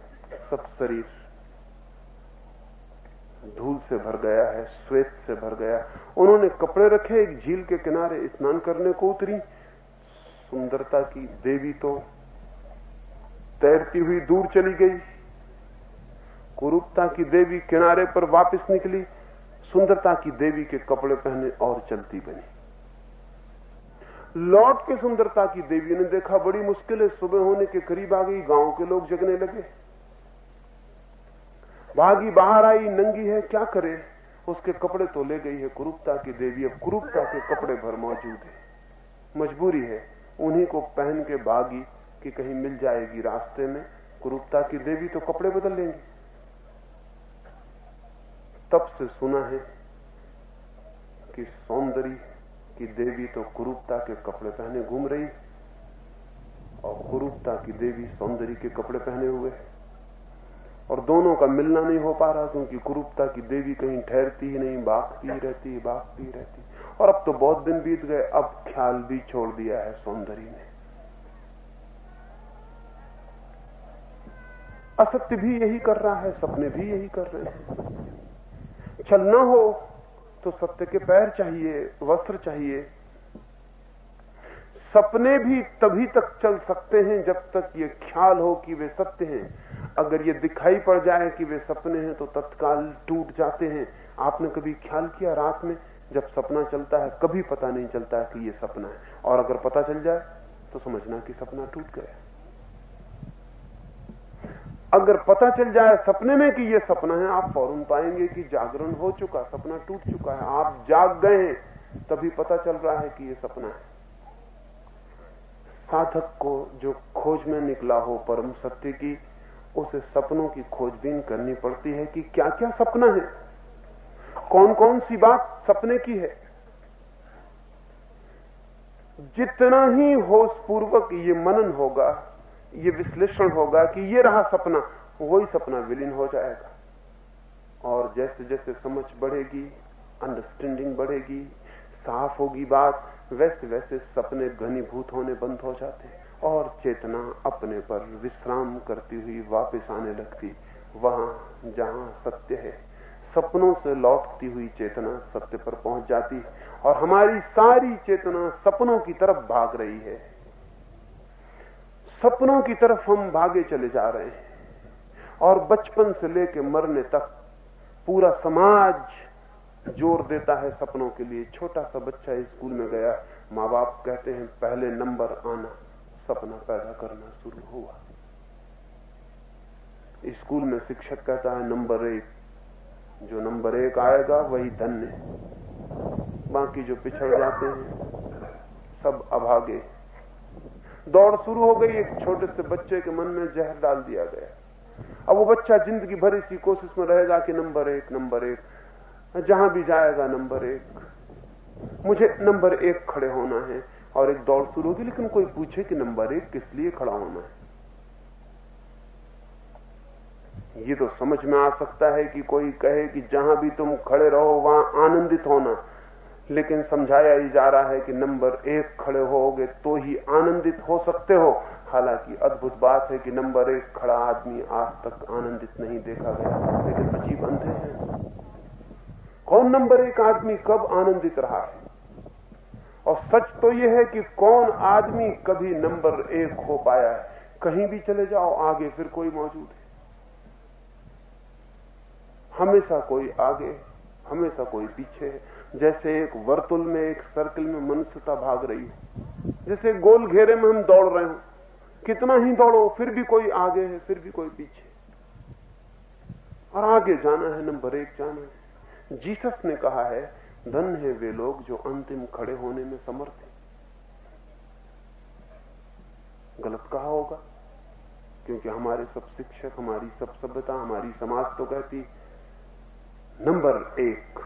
सब शरीर। धूल से भर गया है, श्वेत से भर गया उन्होंने कपड़े रखे, एक झील के किनारे स्नान करने को उतरी। सुंदरता की देवी तो तैरती हुई दूर चली गई। कुरूपता की देवी किनारे पर वापस निकली, सुंदरता की देवी के कपड़े पहने और चलती बनी। लौट के सुंदरता की देवी ने देखा, बड़ी मुश्किल है सुबह होने के करीब आ गई, गाँव के लोग जगने लगे। भागी बाहर आई, नंगी है, क्या करे? उसके कपड़े तो ले गई है कुरूपता की देवी। अब कुरूपता के कपड़े भर मौजूद है। मजबूरी है, उन्हीं को पहन के भागी कि कहीं मिल जाएगी रास्ते में। कुरूपता की देवी तो कपड़े बदल लेंगे। तब से सुना है कि सौंदर्य की देवी तो कुरूपता के कपड़े पहने घूम रही, और कुरूपता की देवी सौंदर्य के कपड़े पहने हुए। और दोनों का मिलना नहीं हो पा रहा, क्योंकि कुरूपता की देवी कहीं ठहरती ही नहीं बागती ही रहती बागती रहती। और अब तो बहुत दिन बीत गए, अब ख्याल भी छोड़ दिया है सौंदर्य ने। असत्य भी यही कर रहा है, सपने भी यही कर रहे हैं। चलना हो तो सत्य के पैर चाहिए, वस्त्र चाहिए। सपने भी तभी तक चल सकते हैं जब तक ये ख्याल हो कि वे सत्य हैं। अगर ये दिखाई पड़ जाए कि वे सपने हैं तो तत्काल टूट जाते हैं। आपने कभी ख्याल किया रात में, जब सपना चलता है, कभी पता नहीं चलता है कि ये सपना है। और अगर पता चल जाए तो समझना कि सपना टूट गया। अगर पता चल जाए सपने में कि ये सपना है, आप फ़ौरन पाएँगे कि जागरण हो चुका, सपना टूट चुका है। आप जाग गए हैं, तभी पता चल रहा है कि ये सपना है। साधक को जो खोज में निकला हो परम सत्य की, उसे सपनों की खोजबीन करनी पड़ती है कि क्या क्या सपना है। कौन कौन सी बात सपने की है। जितना ही होश पूर्वक ये मनन होगा ये विश्लेषण होगा कि ये रहा सपना, वही सपना विलीन हो जाएगा। और जैसे जैसे समझ बढ़ेगी अंडरस्टैंडिंग बढ़ेगी, साफ़ होगी बात, वैसे वैसे सपने घनीभूत होने बंद हो जाते और चेतना अपने पर विश्राम करती हुई वापस आने लगती। वहाँ जहाँ सत्य है, सपनों से लौटती हुई चेतना सत्य पर पहुँच जाती। और हमारी सारी चेतना सपनों की तरफ़ भाग रही है। सपनों की तरफ़ हम भागे चले जा रहे हैं। और बचपन से लेकर मरने तक पूरा समाज ज़ोर देता है सपनों के लिए। छोटा सा बच्चा स्कूल में गया माँ बाप कहते हैं, पहले नंबर आना, सपना पैदा करना शुरू हुआ। स्कूल में शिक्षक कहता है, नंबर एक, जो नंबर एक आएगा, वही धन्य बाकी जो पिछड़ जाते हैं, सब अभागे दौड़ शुरू हो गई, एक छोटे से बच्चे के मन में जहर डाल दिया गया। अब वो बच्चा ज़िंदगी भर इसी कोशिश में रहेगा कि नंबर एक नंबर एक, जहाँ भी जाएगा नंबर एक। मुझे नंबर एक खड़े होना है और एक दौड़ शुरू होगी, लेकिन कोई पूछे कि नंबर एक किस लिए खड़ा होना है। ये तो समझ में आ सकता है कि कोई कहे कि जहाँ भी तुम खड़े रहो, वहाँ आनंदित होना। लेकिन समझाया ही जा रहा है कि नंबर एक खड़े होगे तो ही आनंदित हो सकते हो। हालाँकि अद्भुत बात है कि नंबर एक खड़ा आदमी आज तक आनंदित नहीं देखा गया, लेकिन अजीब अंधे हैं। कौन नंबर एक आदमी कब आनंदित रहा है? और सच तो यह है कि कौन आदमी कभी नंबर एक हो पाया है? कहीं भी चले जाओ, आगे फिर कोई मौजूद है। हमेशा कोई आगे, हमेशा कोई पीछे है। जैसे एक वर्तुल में, एक सर्कल में मनुष्यता भाग रही है। जैसे गोल घेरे में हम दौड़ रहे हो। कितना ही दौड़ो, फिर भी कोई आगे है, फिर भी कोई पीछे और आगे जाना है, नंबर एक जाना है। जीसस ने कहा है, धन है वे लोग जो अंतिम खड़े होने में समर्थ हैं। गलत कहा होगा, क्योंकि हमारे सब शिक्षक, हमारी सब सभ्यता, हमारी समाज तो कहती नंबर एक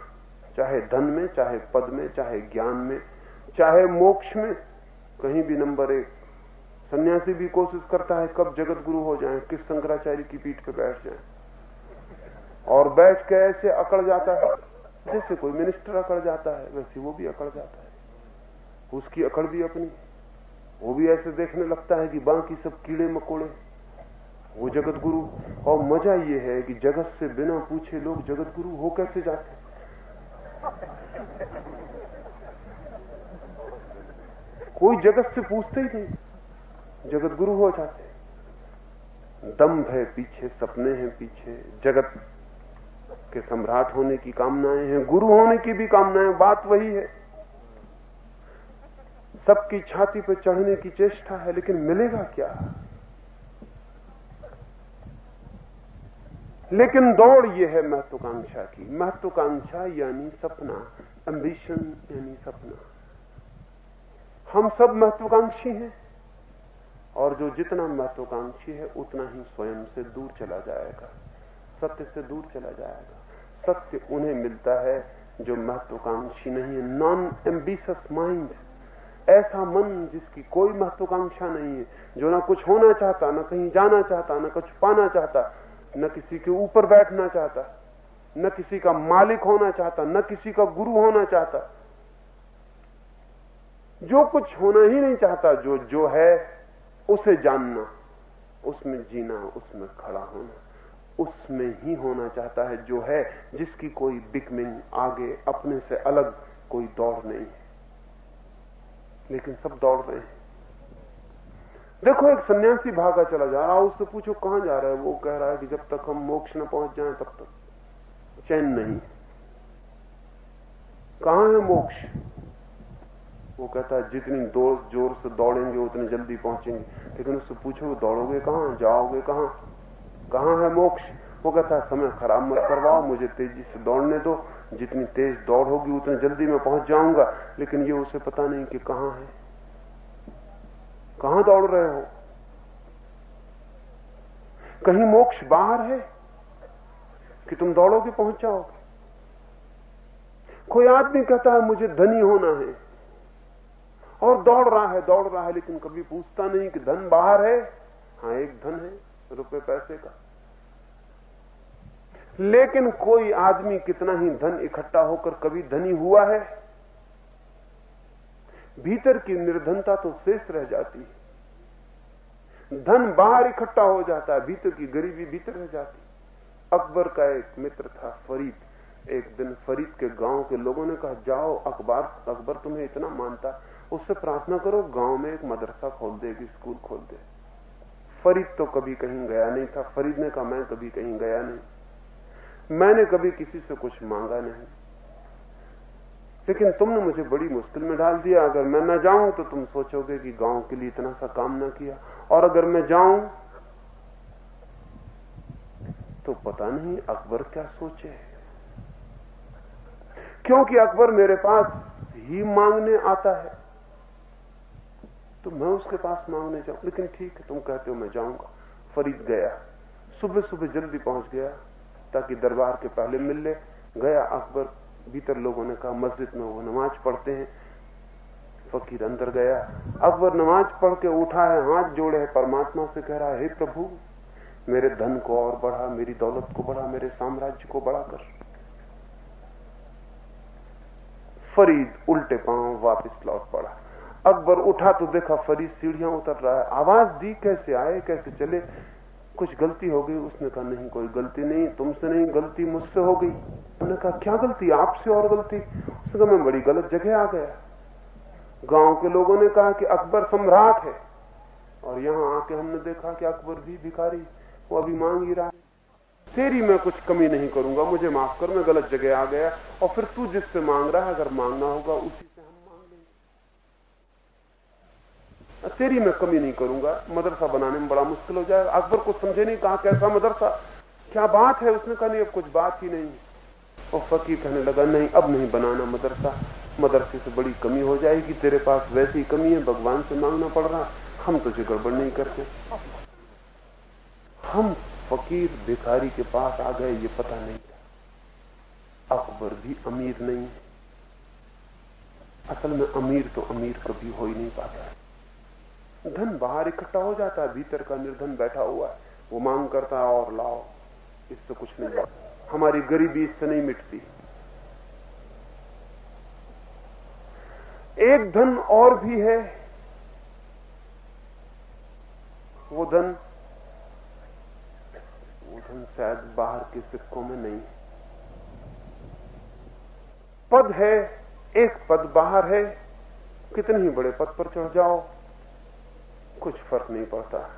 चाहे धन में, चाहे पद में, चाहे ज्ञान में, चाहे मोक्ष में, कहीं भी नंबर एक। सन्यासी भी कोशिश करता है कब जगत गुरु हो जाए, किस शंकराचार्य की पीठ पे बैठ जाए। और बैठ के ऐसे अकड़ जाता है। जैसे कोई मिनिस्टर अकड़ जाता है, वैसे वो भी अकड़ जाता है। उसकी अकड़ भी अपनी। वो भी ऐसे देखने लगता है कि बाकी सब कीड़े मकोड़े वो जगत गुरु और मज़ा ये है कि जगत से बिना पूछे लोग जगत गुरु हो कैसे जाते कोई जगत से पूछते ही नहीं। जगत गुरु हो जाते दम्भ है पीछे, सपने हैं पीछे। जगत के सम्राट होने की कामनाएँ हैं, गुरु होने की भी कामनाएँ बात वही है। सबकी छाती पर चढ़ने की चेष्टा है, लेकिन मिलेगा क्या? लेकिन दौड़ ये है महत्वाकांक्षा की। महत्वाकांक्षा यानी सपना एम्बिशन यानी सपना। हम सब महत्वाकांक्षी हैं, और जो जितना महत्वाकांक्षी है, उतना ही स्वयं से दूर चला जाएगा। सत्य से दूर चला जाएगा। सत्य उन्हें मिलता है जो महत्वाकांक्षी नहीं है। नॉन एम्बिशस माइंड ऐसा मन जिसकी कोई महत्वाकांक्षा नहीं है, जो ना कुछ होना चाहता, न कहीं जाना चाहता, न कुछ पाना चाहता न किसी के ऊपर बैठना चाहता, न किसी का मालिक होना चाहता, न किसी का गुरु होना चाहता। जो कुछ होना ही नहीं चाहता, जो जो है, उसे जानना, उसमें जीना, उसमें खड़ा होना, उसमें ही होना चाहता है जो है, जिसकी कोई बिकमिंग आगे अपने से अलग कोई दौड़ नहीं है। लेकिन सब दौड़ रहे हैं। देखो, एक सन्यासी भागा चला जा रहा उससे पूछो कहाँ जा रहा है? वो कह रहा है कि जब तक हम मोक्ष न पहुँच जाए, तब तक। चैन नहीं कहाँ है मोक्ष? वो कहता है, जितनी ज़ोर से दौड़ेंगे, उतनी जल्दी पहुँचेंगे। लेकिन उससे पूछो, दौड़ोगे कहाँ? जाओगे कहाँ? कहाँ है मोक्ष? वो कहता है, समय खराब मत करवाओ, मुझे तेज़ी से दौड़ने दो। जितनी तेज दौड़ होगी, उतनी जल्दी मैं पहुँच जाऊँगा। लेकिन ये उसे पता नहीं कि कहाँ है। कहाँ दौड़ रहे हो? कहीं मोक्ष बाहर है कि तुम दौड़ोगे, पहुँच जाओगे? कोई आदमी कहता है, मुझे धनी होना है। और दौड़ रहा है, दौड़ रहा है, लेकिन कभी पूछता नहीं कि धन बाहर है? हाँ एक धन है, रुपए पैसे का। लेकिन कोई आदमी कितना ही धन इकट्ठा होकर कभी धनी हुआ है भीतर की निर्धनता तो शेष रह जाती है। धन बाहर इकट्ठा हो जाता है, भीतर की गरीबी भीतर रह जाती अकबर का एक मित्र था, फरीद। एक दिन फरीद के गाँव के लोगों ने कहा, जाओ अखबार अकबर तुम्हें इतना मानता उससे प्रार्थना करो, गाँव में एक मदरसा खोल दे, एक स्कूल खोल दे। फरीद तो कभी कहीं गया नहीं था। फरीद ने कहा, मैं कभी कहीं गया नहीं। मैंने कभी किसी से कुछ मांगा नहीं। लेकिन तुमने मुझे बड़ी मुश्किल में डाल दिया। अगर मैं न जाऊँ तो तुम सोचोगे कि गाँव के लिए इतना सा काम न किया। और अगर मैं जाऊँ तो पता नहीं अकबर क्या सोचे। क्योंकि अकबर मेरे पास ही मांगने आता है तो मैं उसके पास मांगने जाऊँ। लेकिन ठीक है, तुम कहते हो मैं जाऊँगा। फरीद गया। सुबह सुबह जल्दी पहुँच गया, ताकि दरबार के पहले मिल ले गया अकबर। भीतर लोगों ने कहा, मस्जिद में वो नमाज़ पढ़ते हैं। फकीर अंदर गया। अब अकबर नमाज़ पढ़ के उठा है, हाथ जोड़े है, परमात्मा से कह रहा है, हे प्रभु, मेरे धन को और बढ़ा, मेरी दौलत को बढ़ा, मेरे साम्राज्य को बढ़ा कर। फरीद उल्टे पाँव वापस लौट पड़ा। अकबर उठा तो देखा फरीद सीढ़ियाँ उतर रहा है। आवाज़ दी, कैसे आए? कैसे चले? कुछ गलती हो गई, उसने कहा, नहीं, कोई गलती नहीं, तुमसे नहीं, गलती मुझसे हो गई। उन्होंने कहा, क्या गलती? आपसे और गलती? उसने कहा, मैं बड़ी गलत जगह आ गया। गाँव के लोगों ने कहा कि अकबर सम्राट है। और यहाँ आके हमने देखा कि अकबर भी भिखारी, वो अभी मांग ही रहा तेरी मैं कुछ कमी नहीं करूँगा, मुझे माफ़ कर, मैं गलत जगह आ गया। और फिर तू जिससे मांग रहा है, अगर मांगना होगा, उसी से हम मांग लेंगे तेरी मैं कमी नहीं करूँगा। मदरसा बनाने में बड़ा मुश्किल हो जाएगा। अकबर को समझे नहीं कहा कैसा मदरसा। क्या बात है? उसने कहा, नहीं, अब कुछ बात ही नहीं। और फकीर कहने लगा, नहीं, अब नहीं बनाना मदरसा। मदरसे से बड़ी कमी हो जाएगी। तेरे पास वैसी कमी है। भगवान से मांगना पड़ रहा। हम तुझे गड़बड़ नहीं करते। हम फकीर भिखारी के पास आ गए, ये पता नहीं था। अकबर भी अमीर नहीं असल में अमीर तो अमीर कभी हो ही नहीं पाता है। धन बाहर इकट्ठा हो जाता है, भीतर का निर्धन बैठा हुआ है। वो मांग करता है, और लाओ, इससे कुछ नहीं हमारी गरीबी इससे नहीं मिटती। एक धन और भी है। वो धन वो धन शायद बाहर के सिक्कों में नहीं पद है, एक पद बाहर है। कितने ही बड़े पद पर चढ़ जाओ। कुछ फ़र्क नहीं पड़ता।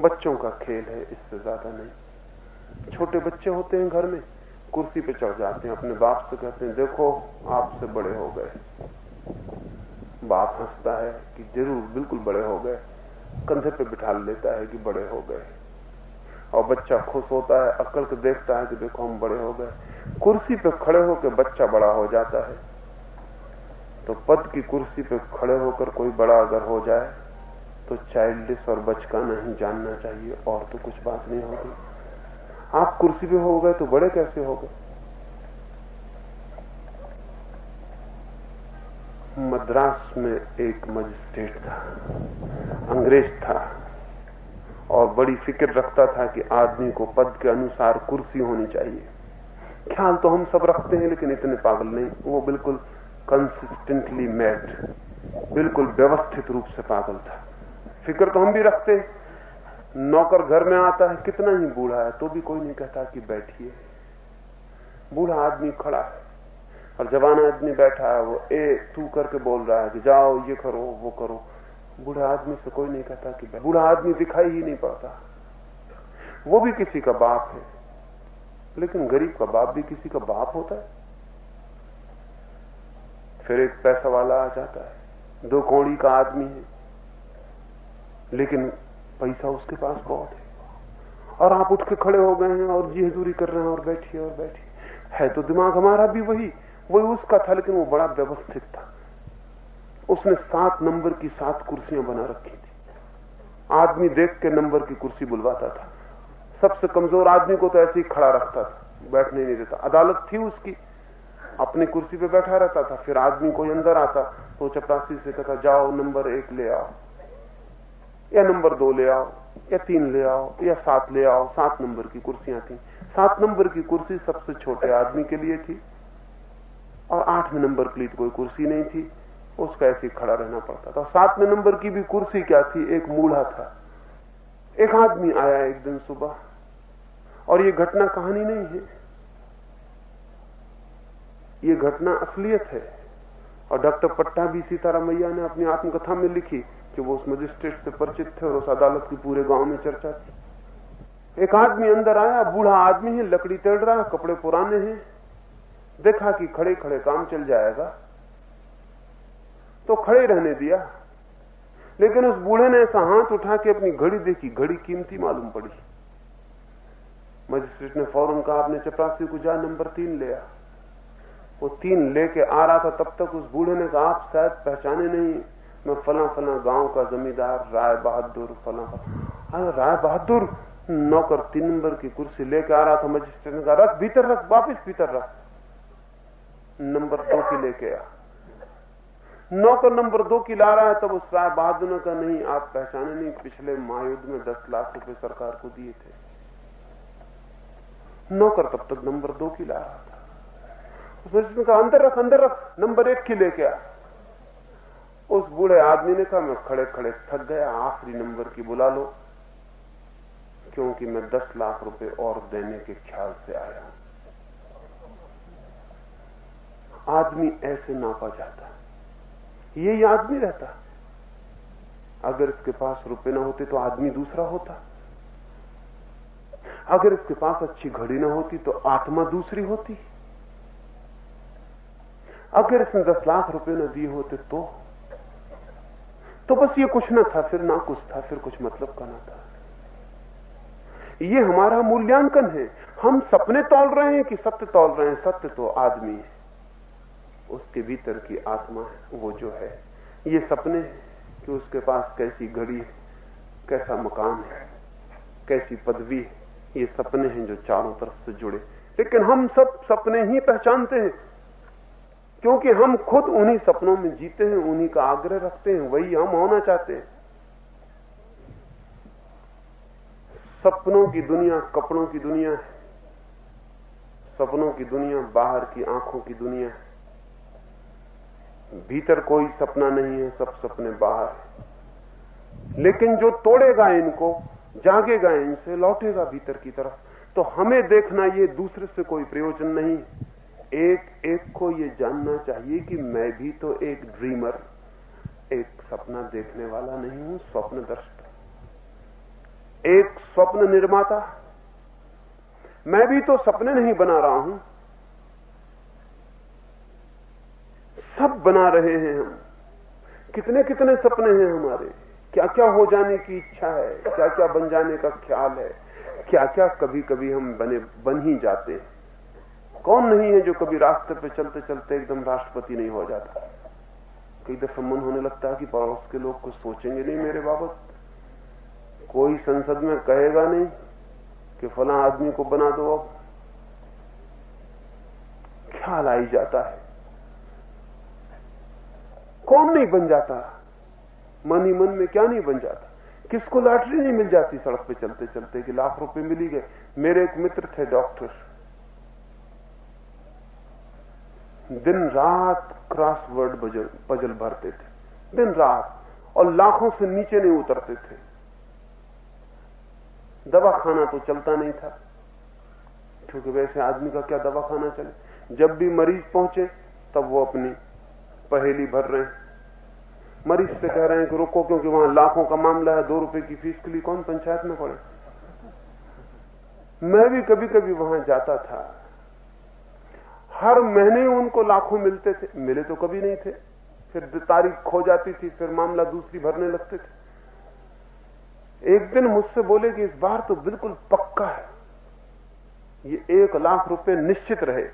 बच्चों का खेल है, इससे ज़्यादा नहीं। छोटे बच्चे होते हैं घर में, कुर्सी पे चढ़ जाते हैं, अपने बाप से कहते हैं, देखो, आपसे बड़े हो गए। बाप हंसता है कि ज़रूर, बिल्कुल बड़े हो गए। कंधे पे बिठा लेता है कि बड़े हो गए। और बच्चा खुश होता है अक्ल को देखता है कि देखो, हम बड़े हो गए। कुर्सी पे खड़े होकर बच्चा बड़ा हो जाता है। तो पद की कुर्सी पे खड़े होकर कोई बड़ा अगर हो जाए तो चाइल्डिश और बचकाना ही जानना चाहिए, और तो कुछ बात नहीं होगी। आप कुर्सी पे हो गए तो बड़े कैसे हो गए? मद्रास में एक मजिस्ट्रेट था, अंग्रेज़ था, और बड़ी फ़िक्र रखता था कि आदमी को पद के अनुसार कुर्सी होनी चाहिए। ख्याल तो हम सब रखते हैं, लेकिन इतने पागल नहीं। वो बिल्कुल कंसिस्टेंटली मेड बिल्कुल व्यवस्थित रूप से पागल था। फ़िक्र तो हम भी रखते हैं। नौकर घर में आता है, कितना ही बूढ़ा है तो भी कोई नहीं कहता कि बैठिए। बूढ़ा आदमी खड़ा है, और जवान आदमी बैठा है, वो, ए, तू करके बोल रहा है कि जाओ, ये करो, वो करो। बूढ़ा आदमी से कोई नहीं कहता कि बूढ़ा आदमी दिखाई ही नहीं पड़ता। वो भी किसी का बाप है, लेकिन गरीब का बाप भी किसी का बाप होता है। फिर एक पैसा वाला आ जाता है। दो कौड़ी का आदमी है लेकिन पैसा उसके पास बहुत है। और आप उठ के खड़े हो गए हैं और जी हजूरी कर रहे हैं और बैठिए और बैठिए। है तो दिमाग हमारा भी वही वही उसका था, लेकिन वो बड़ा व्यवस्थित था। उसने सात नंबर की सात कुर्सियाँ बना रखी थी। आदमी देख के नंबर की कुर्सी बुलवाता था। सबसे कमज़ोर आदमी को तो ऐसे ही खड़ा रखता था, बैठने नहीं देता। अदालत थी उसकी, अपनी कुर्सी पे बैठा रहता था। फिर आदमी कोई अंदर आता तो चपरासी से कहता, जाओ, नंबर एक ले आओ। या नंबर दो ले आओ, या तीन ले आओ, या सात ले आओ, सात नंबर की कुर्सियाँ थी। सात नंबर की कुर्सी सबसे छोटे आदमी के लिए थी और आठवें नंबर के लिए तो कोई कुर्सी नहीं थी, उसका ऐसे खड़ा रहना पड़ता था। सातवें नंबर की भी कुर्सी क्या थी? एक मूढ़ा था। एक आदमी आया एक दिन सुबह और ये घटना कहानी नहीं है। ये घटना असलियत है और डॉक्टर पट्टा भी सीतारामैया ने अपनी आत्मकथा में लिखी। कि वो उस मजिस्ट्रेट से परिचित थे और उस अदालत की पूरे गाँव में चर्चा थी। एक आदमी अंदर आया, बूढ़ा आदमी है, लकड़ी तड़ रहा कपड़े पुराने हैं। देखा कि खड़े खड़े काम चल जाएगा। तो खड़े रहने दिया। लेकिन उस बूढ़े ने ऐसा हाथ उठा के अपनी घड़ी देखी, घड़ी कीमती मालूम पड़ी। मजिस्ट्रेट ने फ़ौरन कहा, आपने चपरासी को जा नंबर तीन ले आ वो तीन लेके आ रहा था तब तक उस बूढ़े ने कहा, आप शायद पहचाने नहीं मैं फला फला गाँव का जमींदार, राय बहादुर, फला फला। राय बहादुर, नौकर तीन नंबर की कुर्सी लेके आ रहा था मजिस्ट्रेट ने कहा, रख, भीतर रख, वापिस भीतर रख। नंबर दो की लेके आ नौकर नंबर दो की ला रहा है, तब उस राय बहादुर ने कहा, नहीं, आप पहचाने नहीं, पिछले महायुद्ध में दस लाख रुपए सरकार को दिए थे। नौकर तब तक नंबर दो की ला रहा था। उसने कहा, अंदर रख अंदर रख, नंबर एक की लेके आ। उस बूढ़े आदमी ने कहा, मैं खड़े खड़े थक गया, आखिरी नंबर की बुला लो, क्योंकि मैं दस लाख रुपए और देने के ख्याल से आया हूँ। आदमी ऐसे नापा जाता ये आदमी रहता अगर इसके पास रुपए ना होते तो आदमी दूसरा होता। अगर इसके पास अच्छी घड़ी ना होती तो आत्मा दूसरी होती। अगर इसने दस लाख रुपए न दिए होते तो तो बस ये कुछ ना था, फिर ना कुछ था, फिर कुछ मतलब का ना था। ये हमारा मूल्यांकन है। हम सपने तोल रहे हैं कि सत्य तोल रहे हैं। सत्य तो आदमी है। उसके भीतर की आत्मा है, वो जो है। ये सपने कि उसके पास कैसी घड़ी है, कैसा मकान है, कैसी पदवी है। ये सपने हैं जो चारों तरफ़ से जुड़े। लेकिन हम सब सपने ही पहचानते हैं। क्योंकि हम खुद उन्हीं सपनों में जीते हैं, उन्हीं का आग्रह रखते हैं, वही हम होना चाहते हैं। सपनों की दुनिया कपड़ों की दुनिया है। सपनों की दुनिया बाहर की आँखों की दुनिया है। भीतर कोई सपना नहीं है, सब सपने बाहर है। लेकिन जो तोड़ेगा इनको, जागेगा इनसे, लौटेगा भीतर की तरफ़। तो हमें देखना ये दूसरे से कोई प्रयोजन नहीं एक एक को ये जानना चाहिए कि मैं भी तो एक ड्रीमर एक सपना देखने वाला नहीं हूँ स्वप्न दृष्टा एक स्वप्न निर्माता। मैं भी तो सपने नहीं बना रहा हूँ। सब बना रहे हैं हम। कितने कितने सपने हैं हमारे। क्या क्या हो जाने की इच्छा है क्या क्या बन जाने का ख्याल है क्या क्या कभी कभी हम बने, बन ही जाते हैं। कौन नहीं है जो कभी रास्ते पे चलते चलते एकदम राष्ट्रपति नहीं हो जाता? कई दफ़ा मन होने लगता है कि पड़ोस के लोग कुछ सोचेंगे नहीं मेरे बाबत। कोई संसद में कहेगा नहीं कि फला आदमी को बना दो अब। ख्याल आई जाता है। कौन नहीं बन जाता? मन ही मन में क्या नहीं बन जाता? किसको लॉटरी नहीं मिल जाती सड़क पे चलते चलते कि लाख रुपए मिली गए? मेरे एक मित्र थे डॉक्टर। दिन रात क्रॉसवर्ड पजल भरते थे। दिन रात, और लाखों से नीचे नहीं उतरते थे। दवा खाना तो चलता नहीं था। क्योंकि वैसे आदमी का क्या दवा खाना चले? जब भी मरीज़ पहुँचे, तब वो अपनी पहेली भर रहे हैं। मरीज़ से कह रहे हैं कि रुको, क्योंकि वहाँ लाखों का मामला है, दो रुपए की फ़ीस के लिए कौन पंचायत में पड़े? मैं भी कभी कभी वहाँ जाता था। हर महीने उनको लाखों मिलते थे। मिले तो कभी नहीं थे। फिर तारीख खो जाती थी, फिर मामला दूसरी भरने लगते थे। एक दिन मुझसे बोले कि इस बार तो बिल्कुल पक्का है। ये एक लाख रुपए निश्चित रहे।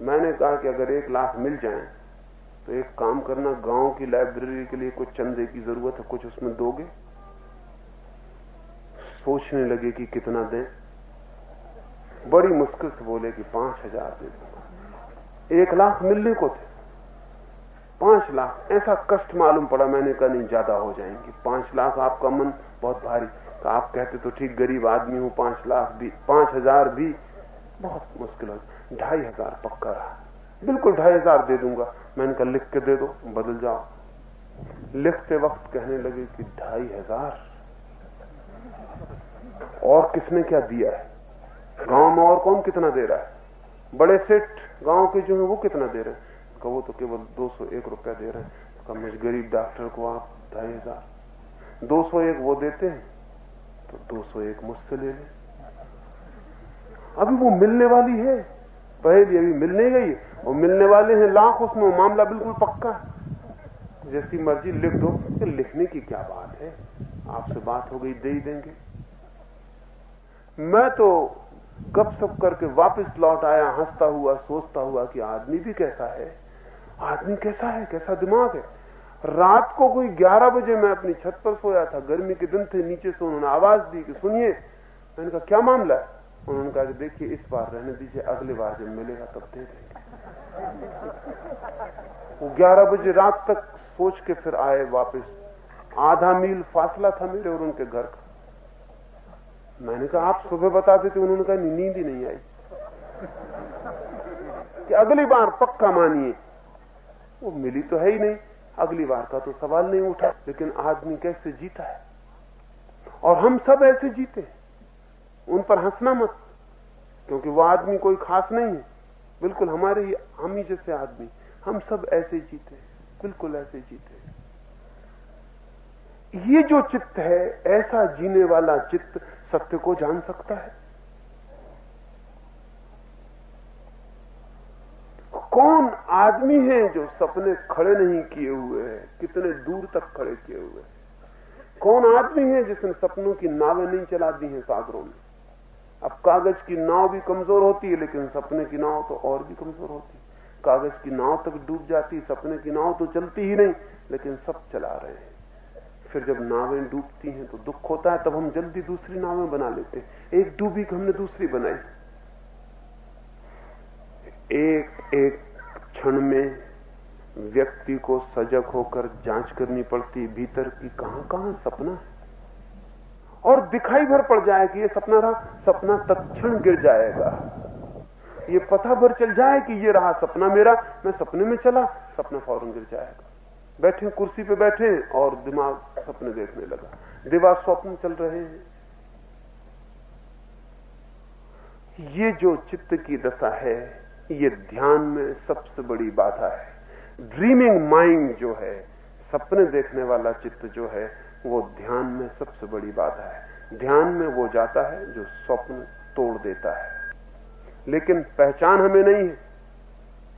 मैंने कहा कि अगर एक लाख मिल जाए तो एक काम करना, गाँव की लाइब्रेरी के लिए कुछ चंदे की ज़रूरत है, कुछ उसमें दोगे। सोचने लगे कि कितना दें। बड़ी मुश्किल से बोले कि पाँच हज़ार दे दूँगा एक लाख मिलने को थे। पाँच लाख, ऐसा कष्ट मालूम पड़ा मैंने, कहा नहीं, ज़्यादा हो जाएँगे। पाँच लाख आपका मन बहुत भारी। तो आप कहते तो ठीक, गरीब आदमी हूँ, पाँच लाख भी, पाँच हज़ार भी बहुत मुश्किल हो ढाई हज़ार पक्का रहा। बिल्कुल ढाई हज़ार दे दूँगा। मैंने कहा, लिख के दे दो, बदल जाओ। लिखते वक्त कहने लगे कि ढाई हज़ार? और किसने क्या दिया है? गाँव में और कौन कितना दे रहा है? बड़े सेठ गाँव के जो है, वो कितना दे रहे हैं? वो तो केवल दो सौ एक रुपया दे रहे हैं। तो गरीब डॉक्टर को आप ढाई हज़ार। दो सौ एक वो देते हैं तो दो सौ एक मुझसे ले ले। अभी वो मिलने वाली है। पहले अभी मिलने गई और मिलने वाले हैं लाख उसमें मामला बिल्कुल पक्का जैसी मर्ज़ी लिख दो तो लिखने की क्या बात है? आपसे बात हो गई, दे ही देंगे। मैं तो गप सप करके वापस लौट आया, हंसता हुआ, सोचता हुआ कि आदमी भी कैसा है? आदमी कैसा है? कैसा दिमाग है? रात को कोई 11 बजे मैं अपनी छत पर सोया था। गर्मी के दिन थे, नीचे से उन्होंने आवाज़ दी कि सुनिए। मैंने कहा, क्या मामला है? उन्होंने कहा कि देखिए, इस बार रहने दीजिए, अगली बार जब मिलेगा तब दे देंगे। वो 11 बजे रात तक सोच के फिर आए वापस। आधा मील फासला था मेरे और उनके घर का। मैंने कहा, आप सुबह बता देते उन्होंने कहा नींद ही नहीं आई। कि अगली बार पक्का मानिए, वो मिली तो है ही नहीं। अगली बार का तो सवाल नहीं उठा, लेकिन आदमी कैसे जीता है? और हम सब ऐसे जीते उन पर हंसना मत, क्योंकि वो आदमी कोई खास नहीं है। बिल्कुल हमारे ही हम ही जैसे आदमी, हम सब ऐसे जीते बिल्कुल ऐसे जीते ये जो चित्त है, ऐसा जीने वाला चित्त सत्य को जान सकता है। कौन आदमी है जो सपने खड़े नहीं किए हुए हैं? कितने दूर तक खड़े किए हुए हैं? कौन आदमी है जिसने सपनों की नावें नहीं चला दी हैं सागरों में? अब कागज़ की नाव भी कमज़ोर होती है, लेकिन सपने की नाव तो और भी कमज़ोर होती है। कागज़ की नाव तक डूब जाती सपने की नाव तो चलती ही नहीं, लेकिन सब चला रहे हैं। फिर जब नावें डूबती हैं तो दुख होता है, तब हम जल्दी दूसरी नावें बना लेते हैं। एक डूबी कि हमने दूसरी बनाई। एक एक क्षण में व्यक्ति को सजग होकर जाँच करनी पड़ती, भीतर की कहाँ कहाँ सपना है? और दिखाई भर पड़ जाए कि ये सपना रहा, सपना तत्क्षण गिर जाएगा। ये पता भर चल जाए कि ये रहा सपना मेरा, मैं सपने में चला, सपना फ़ौरन गिर जाएगा। बैठे कुर्सी पे बैठे और दिमाग सपने देखने लगा। दिवा स्वप्न चल रहे हैं। ये जो चित्त की दशा है, ये ध्यान में सबसे बड़ी बाधा है। ड्रीमिंग माइंड जो है, सपने देखने वाला चित्त जो है, वो ध्यान में सबसे बड़ी बाधा है। ध्यान में वो जाता है जो स्वप्न तोड़ देता है। लेकिन पहचान हमें नहीं है।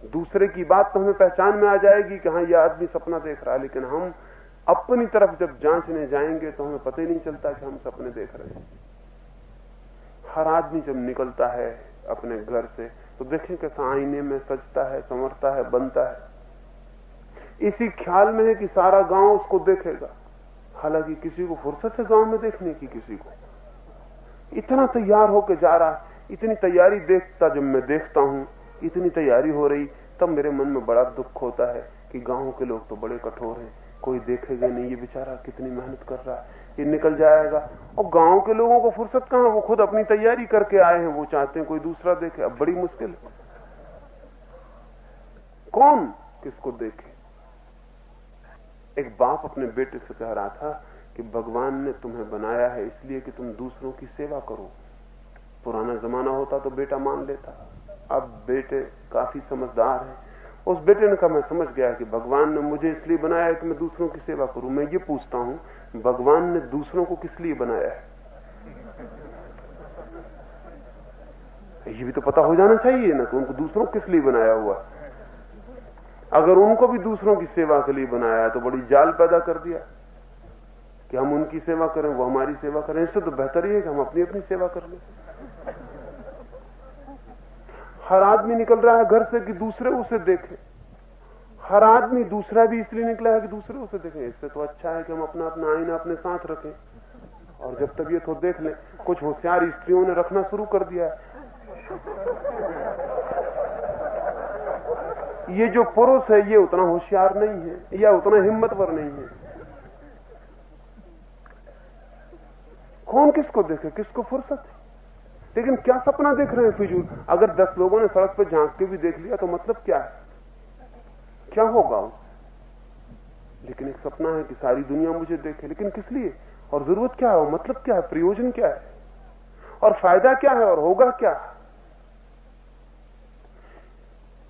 दूसरे की बात तो हमें पहचान में आ जाएगी कि हाँ यह आदमी सपना देख रहा है, लेकिन हम अपनी तरफ़ जब जांचने जाएँगे तो हमें पता ही नहीं चलता कि हम सपने देख रहे हैं। हर आदमी जब निकलता है अपने घर से तो देखें कैसा आईने में सजता है, संवरता है, बनता है। इसी ख्याल में है कि सारा गाँव उसको देखेगा। हालाँकि किसी को फुर्सत है गाँव में देखने की, किसी को। इतना तैयार होकर जा रहा है। इतनी तैयारी देखता जब मैं देखता हूँ इतनी तैयारी हो रही, तब मेरे मन में बड़ा दुख होता है कि गाँव के लोग तो बड़े कठोर हैं। कोई देखेगा नहीं ये बेचारा कितनी मेहनत कर रहा है। ये निकल जाएगा। और गाँव के लोगों को फुर्सत कहाँ? वो खुद अपनी तैयारी करके आए हैं, वो चाहते हैं कोई दूसरा देखे। अब बड़ी मुश्किल कौन किसको देखे? एक बाप अपने बेटे से कह रहा था कि भगवान ने तुम्हें बनाया है, इसलिए कि तुम दूसरों की सेवा करो। पुराना जमाना होता तो बेटा मान लेता। अब बेटे काफ़ी समझदार है। उस बेटे ने कहा, मैं समझ गया कि भगवान ने मुझे इसलिए बनाया कि मैं दूसरों की सेवा करूँ। मैं ये पूछता हूँ, भगवान ने दूसरों को किस लिए बनाया है? ये भी तो पता हो जाना चाहिए ना कि उनको दूसरों को किस लिए बनाया हुआ अगर उनको भी दूसरों की सेवा के लिए बनाया है तो बड़ी जाल पैदा कर दिया। कि हम उनकी सेवा करें, वो हमारी सेवा करें। इससे तो बेहतर ही है कि हम अपनी अपनी सेवा कर लें। हर आदमी निकल रहा है घर से कि दूसरे उसे देखें। हर आदमी दूसरा भी इसलिए निकला है कि दूसरे उसे देखें। इससे तो अच्छा है कि हम अपना अपना आईना अपने साथ रखें और जब तबीयत हो देख लें, कुछ होशियार स्त्रियों ने रखना शुरू कर दिया है। ये जो पुरुष है, ये उतना होशियार नहीं है, या उतना हिम्मतवर नहीं है। कौन किसको देखे, किसको फुर्सत लेकिन क्या सपना देख रहे हैं फिजूल? अगर दस लोगों ने सड़क पर झाँक के भी देख लिया तो मतलब क्या है? क्या होगा? लेकिन एक सपना है कि सारी दुनिया मुझे देखे। लेकिन किस लिए? और ज़रूरत क्या है? मतलब क्या है? प्रयोजन क्या है? और फ़ायदा क्या है? और होगा क्या?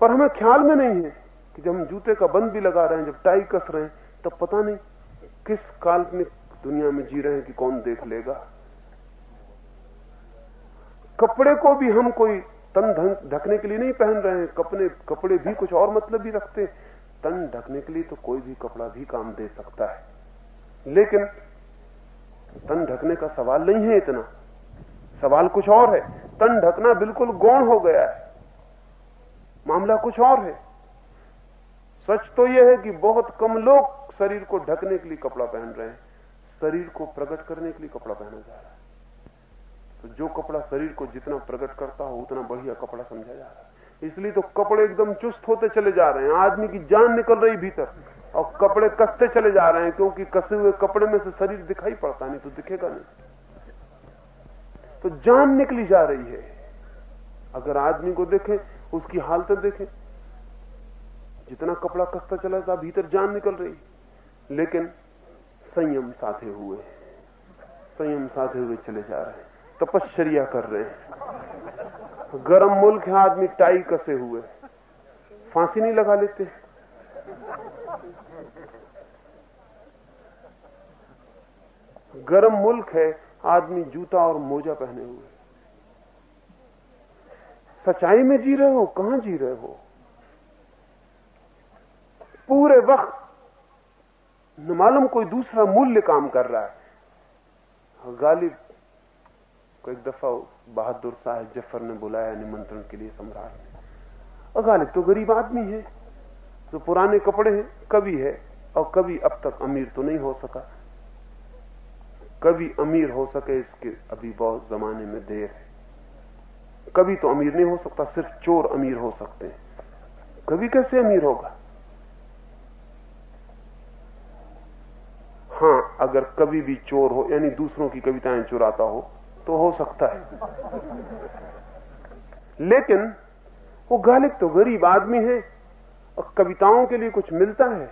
पर हमें ख्याल में नहीं है कि जब हम जूते का बंद भी लगा रहे हैं, जब टाई कस रहे हैं, तब पता नहीं किस काल्पनिक दुनिया में जी रहे हैं कि कौन देख लेगा। कपड़े को भी हम कोई तन ढकने के लिए नहीं पहन रहे हैं। कपड़े कपड़े भी कुछ और मतलब भी रखते तन ढकने के लिए तो कोई भी कपड़ा भी काम दे सकता है। लेकिन तन ढकने का सवाल नहीं है इतना। सवाल कुछ और है। तन ढकना बिल्कुल गौण हो गया है। मामला कुछ और है। सच तो यह है कि बहुत कम लोग शरीर को ढकने के लिए कपड़ा पहन रहे हैं। शरीर को प्रकट करने के लिए कपड़ा पहना जा रहा है। तो जो कपड़ा शरीर को जितना प्रकट करता हो, उतना बढ़िया कपड़ा समझा जा रहा है। इसलिए तो कपड़े एकदम चुस्त होते चले जा रहे हैं। आदमी की जान निकल रही भीतर, और कपड़े कसते चले जा रहे हैं, क्योंकि कसे हुए कपड़े में से शरीर दिखाई पड़ता नहीं तो दिखेगा नहीं। तो जान निकली जा रही है। अगर आदमी को देखें, उसकी हालत देखें, जितना कपड़ा कसता चला था, भीतर जान निकल रही। लेकिन संयम साधे हुए, संयम साधे हुए चले जा रहे हैं। तपश्चर्या कर रहे हैं। गर्म मुल्क है, आदमी टाई कसे हुए। फांसी नहीं लगा लेते। गर्म मुल्क है, आदमी जूता और मोजा पहने हुए। सच्चाई में जी रहे हो, कहाँ जी रहे हो? पूरे वक्त न मालूम कोई दूसरा मूल्य काम कर रहा है। गालिब को एक दफ़ा बहादुर शाह ज़फ़र ने बुलाया निमंत्रण के लिए सम्राट ने। गालिब तो गरीब आदमी है तो पुराने कपड़े हैं कभी है, और कभी अब तक अमीर तो नहीं हो सका। कभी अमीर हो सके इसके अभी बहुत जमाने में देर है। कभी तो अमीर नहीं हो सकता, सिर्फ़ चोर अमीर हो सकते हैं। कभी कैसे अमीर होगा? हाँ अगर कभी भी चोर हो, यानी दूसरों की कविताएँ चुराता हो तो हो सकता है। लेकिन वो गालिब तो गरीब आदमी है और कविताओं के लिए कुछ मिलता है।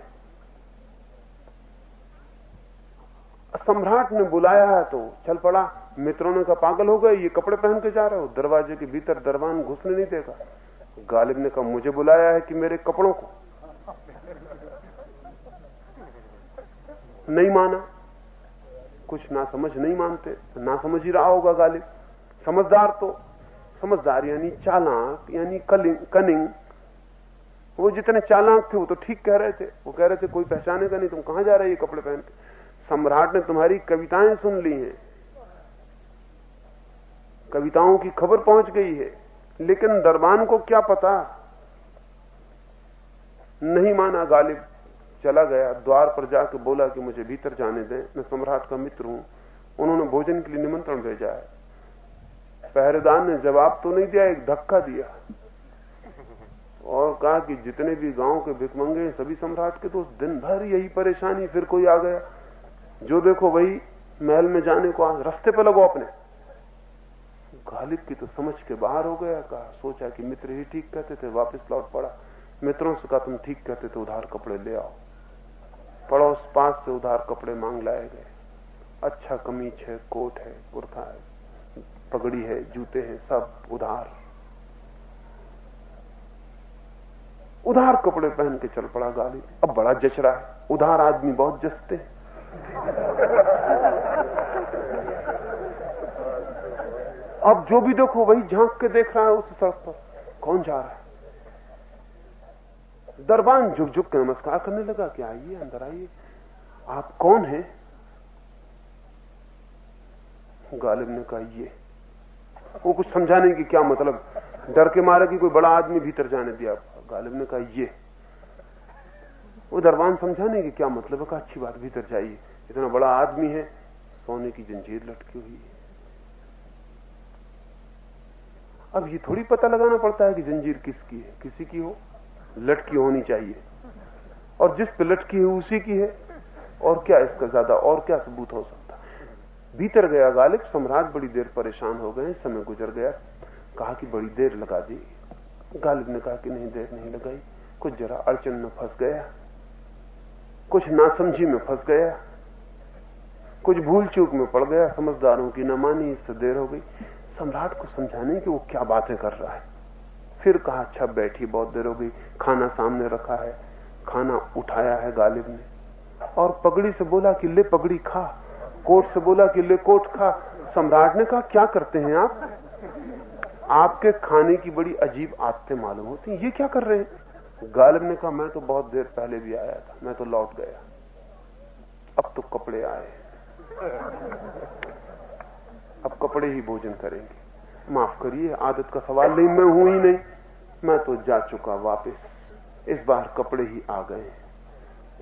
सम्राट ने बुलाया है तो चल पड़ा। मित्रों ने कहा पागल हो गए ये कपड़े पहन के जा रहे हो। दरवाजे के भीतर दरबान घुसने नहीं देगा। गालिब ने कहा, मुझे बुलाया है कि मेरे कपड़ों को। नहीं माना। कुछ ना समझ नहीं मानते ना समझ ही रहा होगा गालिब। समझदार तो समझदार यानी चालाक, यानी कनिंग। वो जितने चालाक थे, वो तो ठीक कह रहे थे। वो कह रहे थे, कोई पहचाने का नहीं, तुम कहाँ जा रहे ये कपड़े पहन के? सम्राट ने तुम्हारी कविताएँ सुन ली हैं। कविताओं की खबर पहुँच गई है। लेकिन दरबान को क्या पता? नहीं माना गालिब। चला गया, द्वार पर जाकर बोला कि मुझे भीतर जाने दें, मैं सम्राट का मित्र हूँ। उन्होंने भोजन के लिए निमंत्रण भेजा है। पहरेदार ने जवाब तो नहीं दिया, एक धक्का दिया। और कहा कि जितने भी गाँव के भिकमंगे हैं, सभी सम्राट के तो दिन भर यही परेशानी, फिर कोई आ गया। जो देखो वही महल में जाने को आज रस्ते पर लगो अपने। गालिब की तो समझ के बाहर हो गया, कहा, सोचा कि मित्र ही ठीक कहते थे, वापस लौट पड़ा। मित्रों से कहा, तुम ठीक कहते थे उधार कपड़े ले आओ। पड़ोस पास से उधार कपड़े मांग लाए गए। अच्छा कमीज है, कोट है, कुर्ता है, पगड़ी है, जूते हैं, सब उधार। उधार कपड़े पहन के चल पड़ा गाली अब बड़ा जच रहा है। उधार आदमी बहुत जचते हैं। अब जो भी देखो, वही झाँक के देख रहा है उस सड़क पर। कौन जा रहा है? दरबान झुक झुक के नमस्कार करने लगा कि आइए, अंदर आइए। आप कौन हैं? गालिब ने कहा, ये। वो कुछ समझाने की क्या मतलब? डर के मारे कि कोई बड़ा आदमी भीतर जाने दिया। गालिब ने कहा, ये। वो दरबान समझाने की क्या मतलब है? कहा, अच्छी बात, भीतर जाइए। इतना बड़ा आदमी है, सोने की जंजीर लटकी हुई है। अब ये थोड़ी पता लगाना पड़ता है कि जंजीर किसकी है, किसी की हो। लटकी होनी चाहिए। और जिस पे लटकी है उसी की है। और क्या इसका ज़्यादा और क्या सबूत हो सकता? भीतर गया गालिब, सम्राट बड़ी देर परेशान हो गए, समय गुजर गया। कहा कि बड़ी देर लगा दी। गालिब ने कहा कि नहीं, देर नहीं लगाई। कुछ जरा अड़चन में फंस गया। कुछ नासमझी में फंस गया। कुछ भूल चूक में पड़ गया। समझदारों की न मानी, इससे देर हो गई। सम्राट को समझाने की वो क्या बातें कर रहा है? फिर कहा अच्छा बैठी, बहुत देर हो गई, खाना सामने रखा है, खाना उठाया है गालिब ने। और पगड़ी से बोला कि, ले पगड़ी खा। कोट से बोला कि, ले कोट खा। सम्राट ने कहा, क्या करते हैं आप? आपके खाने की बड़ी अजीब आदतें मालूम होती ये क्या कर रहे हैं? गालिब ने कहा, मैं तो बहुत देर पहले भी आया था, मैं तो लौट गया। अब तो कपड़े आए अब कपड़े ही भोजन करेंगे। माफ़ करिए, आदत का सवाल नहीं, मैं हूँ ही नहीं। मैं तो जा चुका वापस। इस बार कपड़े ही आ गए।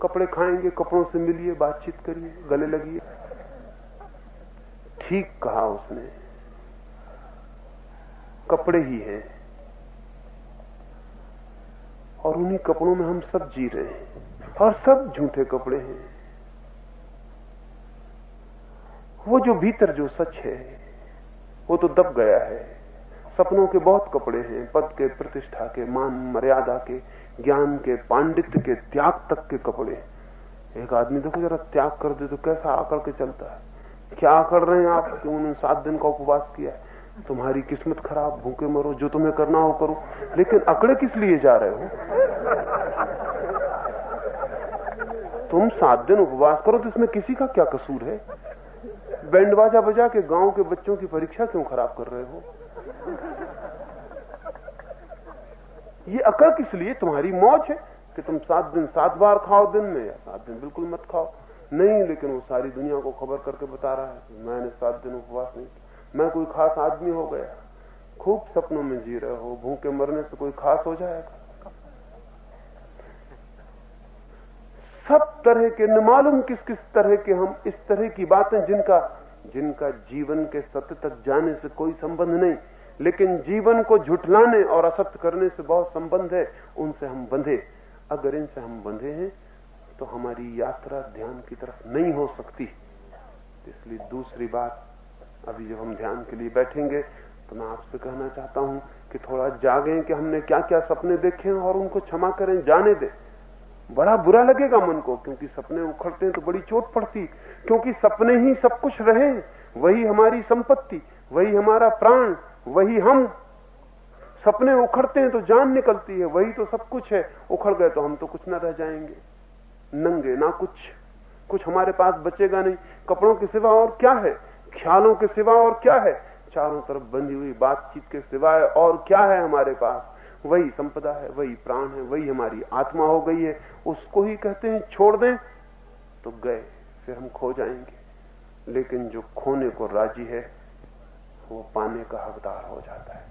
कपड़े खाएँगे, कपड़ों से मिलिए, बातचीत करिए, गले लगिए। ठीक कहा उसने। कपड़े ही हैं। और उन्हीं कपड़ों में हम सब जी रहे हैं। और सब झूठे कपड़े हैं। वो जो भीतर जो सच है वो तो दब गया है। सपनों के बहुत कपड़े हैं, पद के प्रतिष्ठा के, मान, मर्यादा के, ज्ञान के, पांडित्य के, त्याग तक के कपड़े। एक आदमी देखो जरा त्याग कर दे तो कैसा आकड़ के चलता है। क्या आकड़ रहे हैं आप? कि उन्होंने सात दिन का उपवास किया है? तुम्हारी किस्मत खराब, भूखे मरो, जो तुम्हें करना हो करो। लेकिन अकड़े किस लिए जा रहे हो? तुम सात दिन उपवास करो तो इसमें किसी का क्या कसूर है? बैंड बाजा बजा के गाँव के बच्चों की परीक्षा क्यों खराब कर रहे हो? ये अकड़ किस लिए? तुम्हारी मौज है कि तुम सात दिन, सात बार खाओ दिन में या सात दिन बिल्कुल मत खाओ। नहीं, लेकिन वो सारी दुनिया को खबर करके बता रहा है कि मैंने सात दिन उपवास नहीं मैं कोई खास आदमी हो गया। खूब सपनों में जी रहे हो, भूखे मरने से कोई खास हो जाएगा। सब तरह के, न मालूम किस किस तरह के हम इस तरह की बातें जिनका जिनका जीवन के सत्य तक जाने से कोई संबंध नहीं, लेकिन जीवन को झुठलाने और असत्य करने से बहुत संबंध है, उनसे हम बंधे। अगर इनसे हम बंधे हैं तो हमारी यात्रा ध्यान की तरफ़ नहीं हो सकती। इसलिए दूसरी बात, अभी जब हम ध्यान के लिए बैठेंगे तो मैं आपसे कहना चाहता हूँ कि थोड़ा जागें कि हमने क्या क्या सपने देखे और उनको क्षमा करें, जाने दें। बड़ा बुरा लगेगा मन को, क्योंकि सपने उखड़ते हैं तो बड़ी चोट पड़ती। क्योंकि सपने ही सब कुछ रहे, वही हमारी संपत्ति, वही हमारा प्राण, वही हम। सपने उखड़ते हैं तो जान निकलती है, वही तो सब कुछ है। उखड़ गए तो हम तो कुछ ना रह जाएँगे। नंगे ना कुछ। कुछ हमारे पास बचेगा नहीं। कपड़ों के सिवा और क्या है? ख्यालों के सिवा और क्या है? चारों तरफ़ बंधी हुई बातचीत के सिवाय और क्या है हमारे पास? वही संपदा है, वही प्राण है, वही हमारी आत्मा हो गई है, उसको ही कहते हैं, छोड़ दें। तो गए, फिर हम खो जाएँगे। लेकिन जो खोने को राज़ी है, वो पाने का हकदार हो जाता है।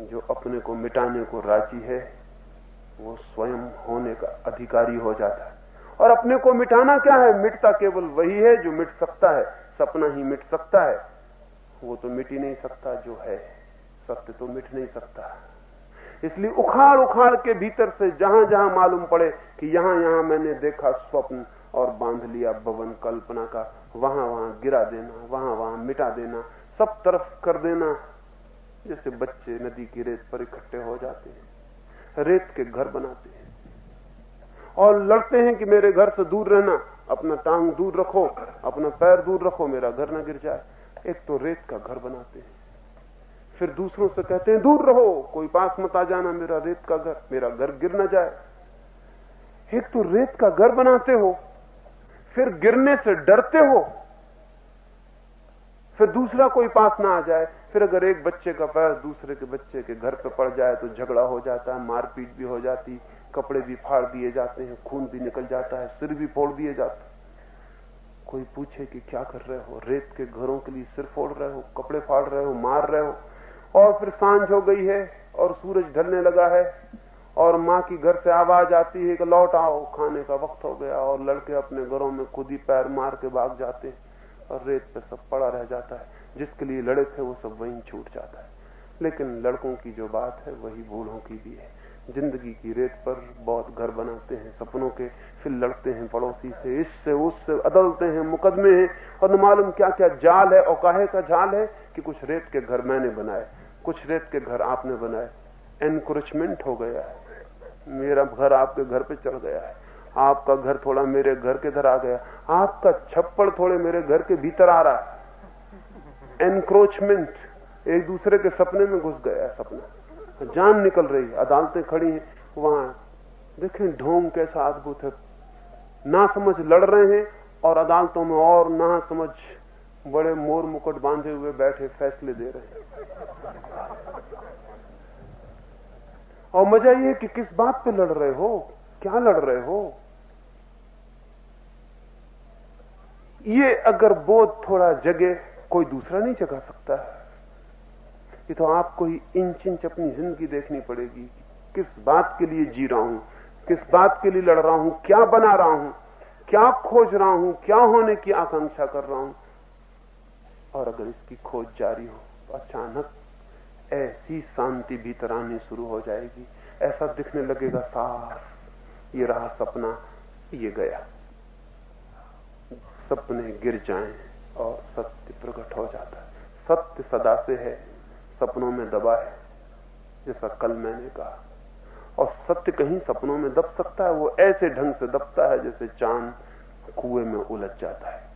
जो अपने को मिटाने को राज़ी है, वो स्वयं होने का अधिकारी हो जाता है। और अपने को मिटाना क्या है? मिटता केवल वही है जो मिट सकता है। सपना ही मिट सकता है। वो तो मिट ही नहीं सकता जो है। सत्य तो मिट नहीं सकता। इसलिए उखाड़ उखाड़ के भीतर से जहाँ जहाँ मालूम पड़े कि यहाँ यहाँ मैंने देखा स्वप्न और बाँध लिया भवन कल्पना का, वहाँ वहाँ गिरा देना, वहाँ वहाँ मिटा देना, सब तरफ़ कर देना, जैसे बच्चे नदी की रेत पर इकट्ठे हो जाते हैं, रेत के घर बनाते हैं, और लड़ते हैं कि मेरे घर से दूर रहना, अपना टांग दूर रखो, अपना पैर दूर रखो, मेरा घर न गिर जाए। एक तो रेत का घर बनाते हैं। फिर दूसरों से कहते हैं, दूर रहो, कोई पास मत आ जाना मेरा रेत का घर, मेरा घर गिर ना जाए। एक तो रेत का घर बनाते हो, फिर गिरने से डरते हो, फिर दूसरा कोई पास ना आ जाए, फिर अगर एक बच्चे का पैर दूसरे के बच्चे के घर पे पड़ जाए तो झगड़ा हो जाता है, मारपीट भी हो जाती, कपड़े भी फाड़ दिए जाते हैं, खून भी निकल जाता है, सिर भी फोड़ दिए जाते कोई पूछे कि क्या कर रहे हो? रेत के घरों के लिए सिर फोड़ रहे हो, कपड़े फाड़ रहे हो, मार रहे हो? और फिर साँझ हो गई है और सूरज ढलने लगा है और माँ की घर से आवाज़ आती है कि लौट आओ, खाने का वक्त हो गया और लड़के अपने घरों में खुद ही पैर मार के भाग जाते और रेत पे सब पड़ा रह जाता है। जिसके लिए लड़े थे वो सब वहीं छूट जाता है। लेकिन लड़कों की जो बात है, वही बूढ़ों की भी है। ज़िंदगी की रेत पर बहुत घर बनाते हैं, सपनों के फिर लड़ते हैं पड़ोसी से, इससे, उससे, अदलते हैं, मुकदमे हैं। और न मालूम क्या क्या जाल है और काहे का जाल है कि कुछ रेत के घर मैंने बनाए। कुछ रेत के घर आपने बनाए। एनक्रोचमेंट हो गया है। मेरा घर आपके घर पे चढ़ गया है। आपका घर थोड़ा मेरे घर के इधर आ गया। आपका छप्पड़ थोड़े मेरे घर के भीतर आ रहा है। एनक्रोचमेंट एक दूसरे के सपने में घुस गया है सपना। जान निकल रही है। अदालतें खड़ी हैं वहाँ। देखें, ढोंग कैसा अद्भुत है। ना समझ लड़ रहे हैं और अदालतों में और ना समझ बड़े मोर मुकुट बांधे हुए बैठे फैसले दे रहे हैं। और मज़ा ये कि किस बात पे लड़ रहे हो? क्या लड़ रहे हो? ये अगर बोध थोड़ा जगे, कोई दूसरा नहीं जगा सकता है। ये तो आपको ही इंच इंच अपनी ज़िंदगी देखनी पड़ेगी किस बात के लिए जी रहा हूँ, किस बात के लिए लड़ रहा हूँ, क्या बना रहा हूँ, क्या खोज रहा हूँ, क्या होने की आकांक्षा कर रहा हूँ। और अगर इसकी खोज जारी हो तो अचानक ऐसी शांति भीतर आनी शुरू हो जाएगी। ऐसा दिखने लगेगा, साफ़, ये रहा सपना, ये गया। सपने गिर जाएँ और सत्य प्रकट हो जाता है। सत्य सदा से है, सपनों में दबा है, जैसा कल मैंने कहा। और सत्य कहीं सपनों में दब सकता है, वो ऐसे ढंग से दबता है जैसे चाँद कुएँ में उलझ जाता है।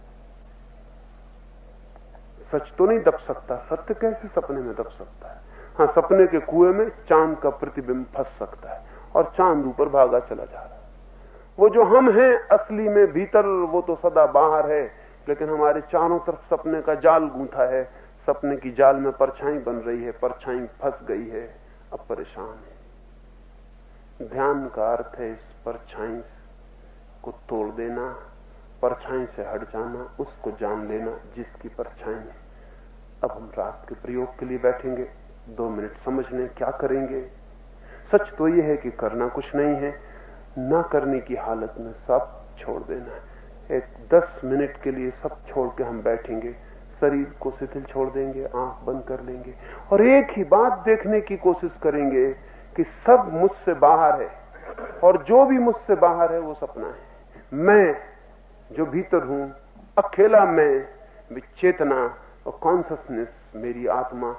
सच तो नहीं दब सकता, सत्य कैसे सपने में दब सकता है? हाँ सपने के कुएँ में चाँद का प्रतिबिंब फंस सकता है और चाँद ऊपर भागा चला जा रहा है। वो जो हम हैं, असली में भीतर, वो तो सदा बाहर है, लेकिन हमारे चारों तरफ़ सपने का जाल गूंथा है। सपने की जाल में परछाई बन रही है, परछाई फंस गई है, अब परेशान है। ध्यान का अर्थ है इस परछाई को तोड़ देना, परछाई से हट जाना, उसको जान लेना जिसकी परछाई है। अब हम रात के प्रयोग के लिए बैठेंगे। दो मिनट समझने क्या करेंगे। सच तो यह है कि करना कुछ नहीं है। ना करने की हालत में सब छोड़ देना है। एक दस मिनट के लिए सब छोड़ के हम बैठेंगे। शरीर को शिथिल छोड़ देंगे, आँख बंद कर लेंगे। और एक ही बात देखने की कोशिश करेंगे कि सब मुझसे बाहर है। और जो भी मुझसे बाहर है, वो सपना है। मैं जो भीतर हूँ, अकेला मैं चेतना और कॉन्सियसनेस मेरी आत्मा,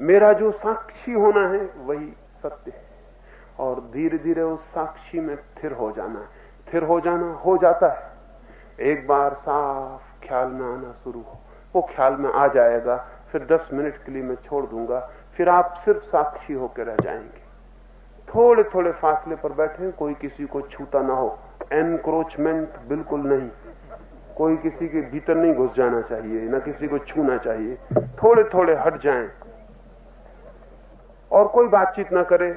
मेरा जो साक्षी होना है, वही सत्य है। और धीरे धीरे उस साक्षी में स्थिर हो जाना है। थिर हो जाना हो जाता है। एक बार साफ़ ख्याल में आना शुरू हो। वो ख्याल में आ जाएगा, फिर दस मिनट के लिए मैं छोड़ दूँगा, फिर आप सिर्फ़ साक्षी होकर रह जाएँगे। थोड़े थोड़े फासले पर बैठे कोई किसी को छूता ना हो। एनक्रोचमेंट बिल्कुल नहीं। कोई किसी के भीतर नहीं घुस जाना चाहिए, ना किसी को छूना चाहिए। थोड़े थोड़े हट जाएँ और कोई बातचीत ना करे।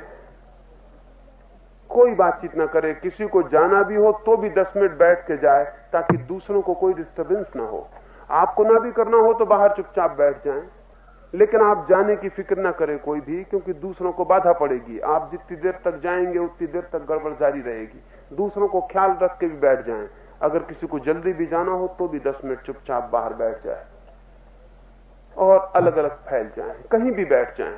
कोई बातचीत ना करे, किसी को जाना भी हो तो भी दस मिनट बैठ के जाए, ताकि दूसरों को कोई डिस्टर्बेंस ना हो। आपको ना भी करना हो तो बाहर चुपचाप बैठ जाएँ। लेकिन आप जाने की फ़िक्र ना करें कोई भी, क्योंकि दूसरों को बाधा पड़ेगी। आप जितनी देर तक जाएँगे, उतनी देर तक गड़बड़ जारी रहेगी। दूसरों को ख्याल रख के भी बैठ जाएँ। अगर किसी को जल्दी भी जाना हो तो भी दस मिनट चुपचाप बाहर बैठ जाए और अलग अलग फैल जाए, कहीं भी बैठ जाएँ।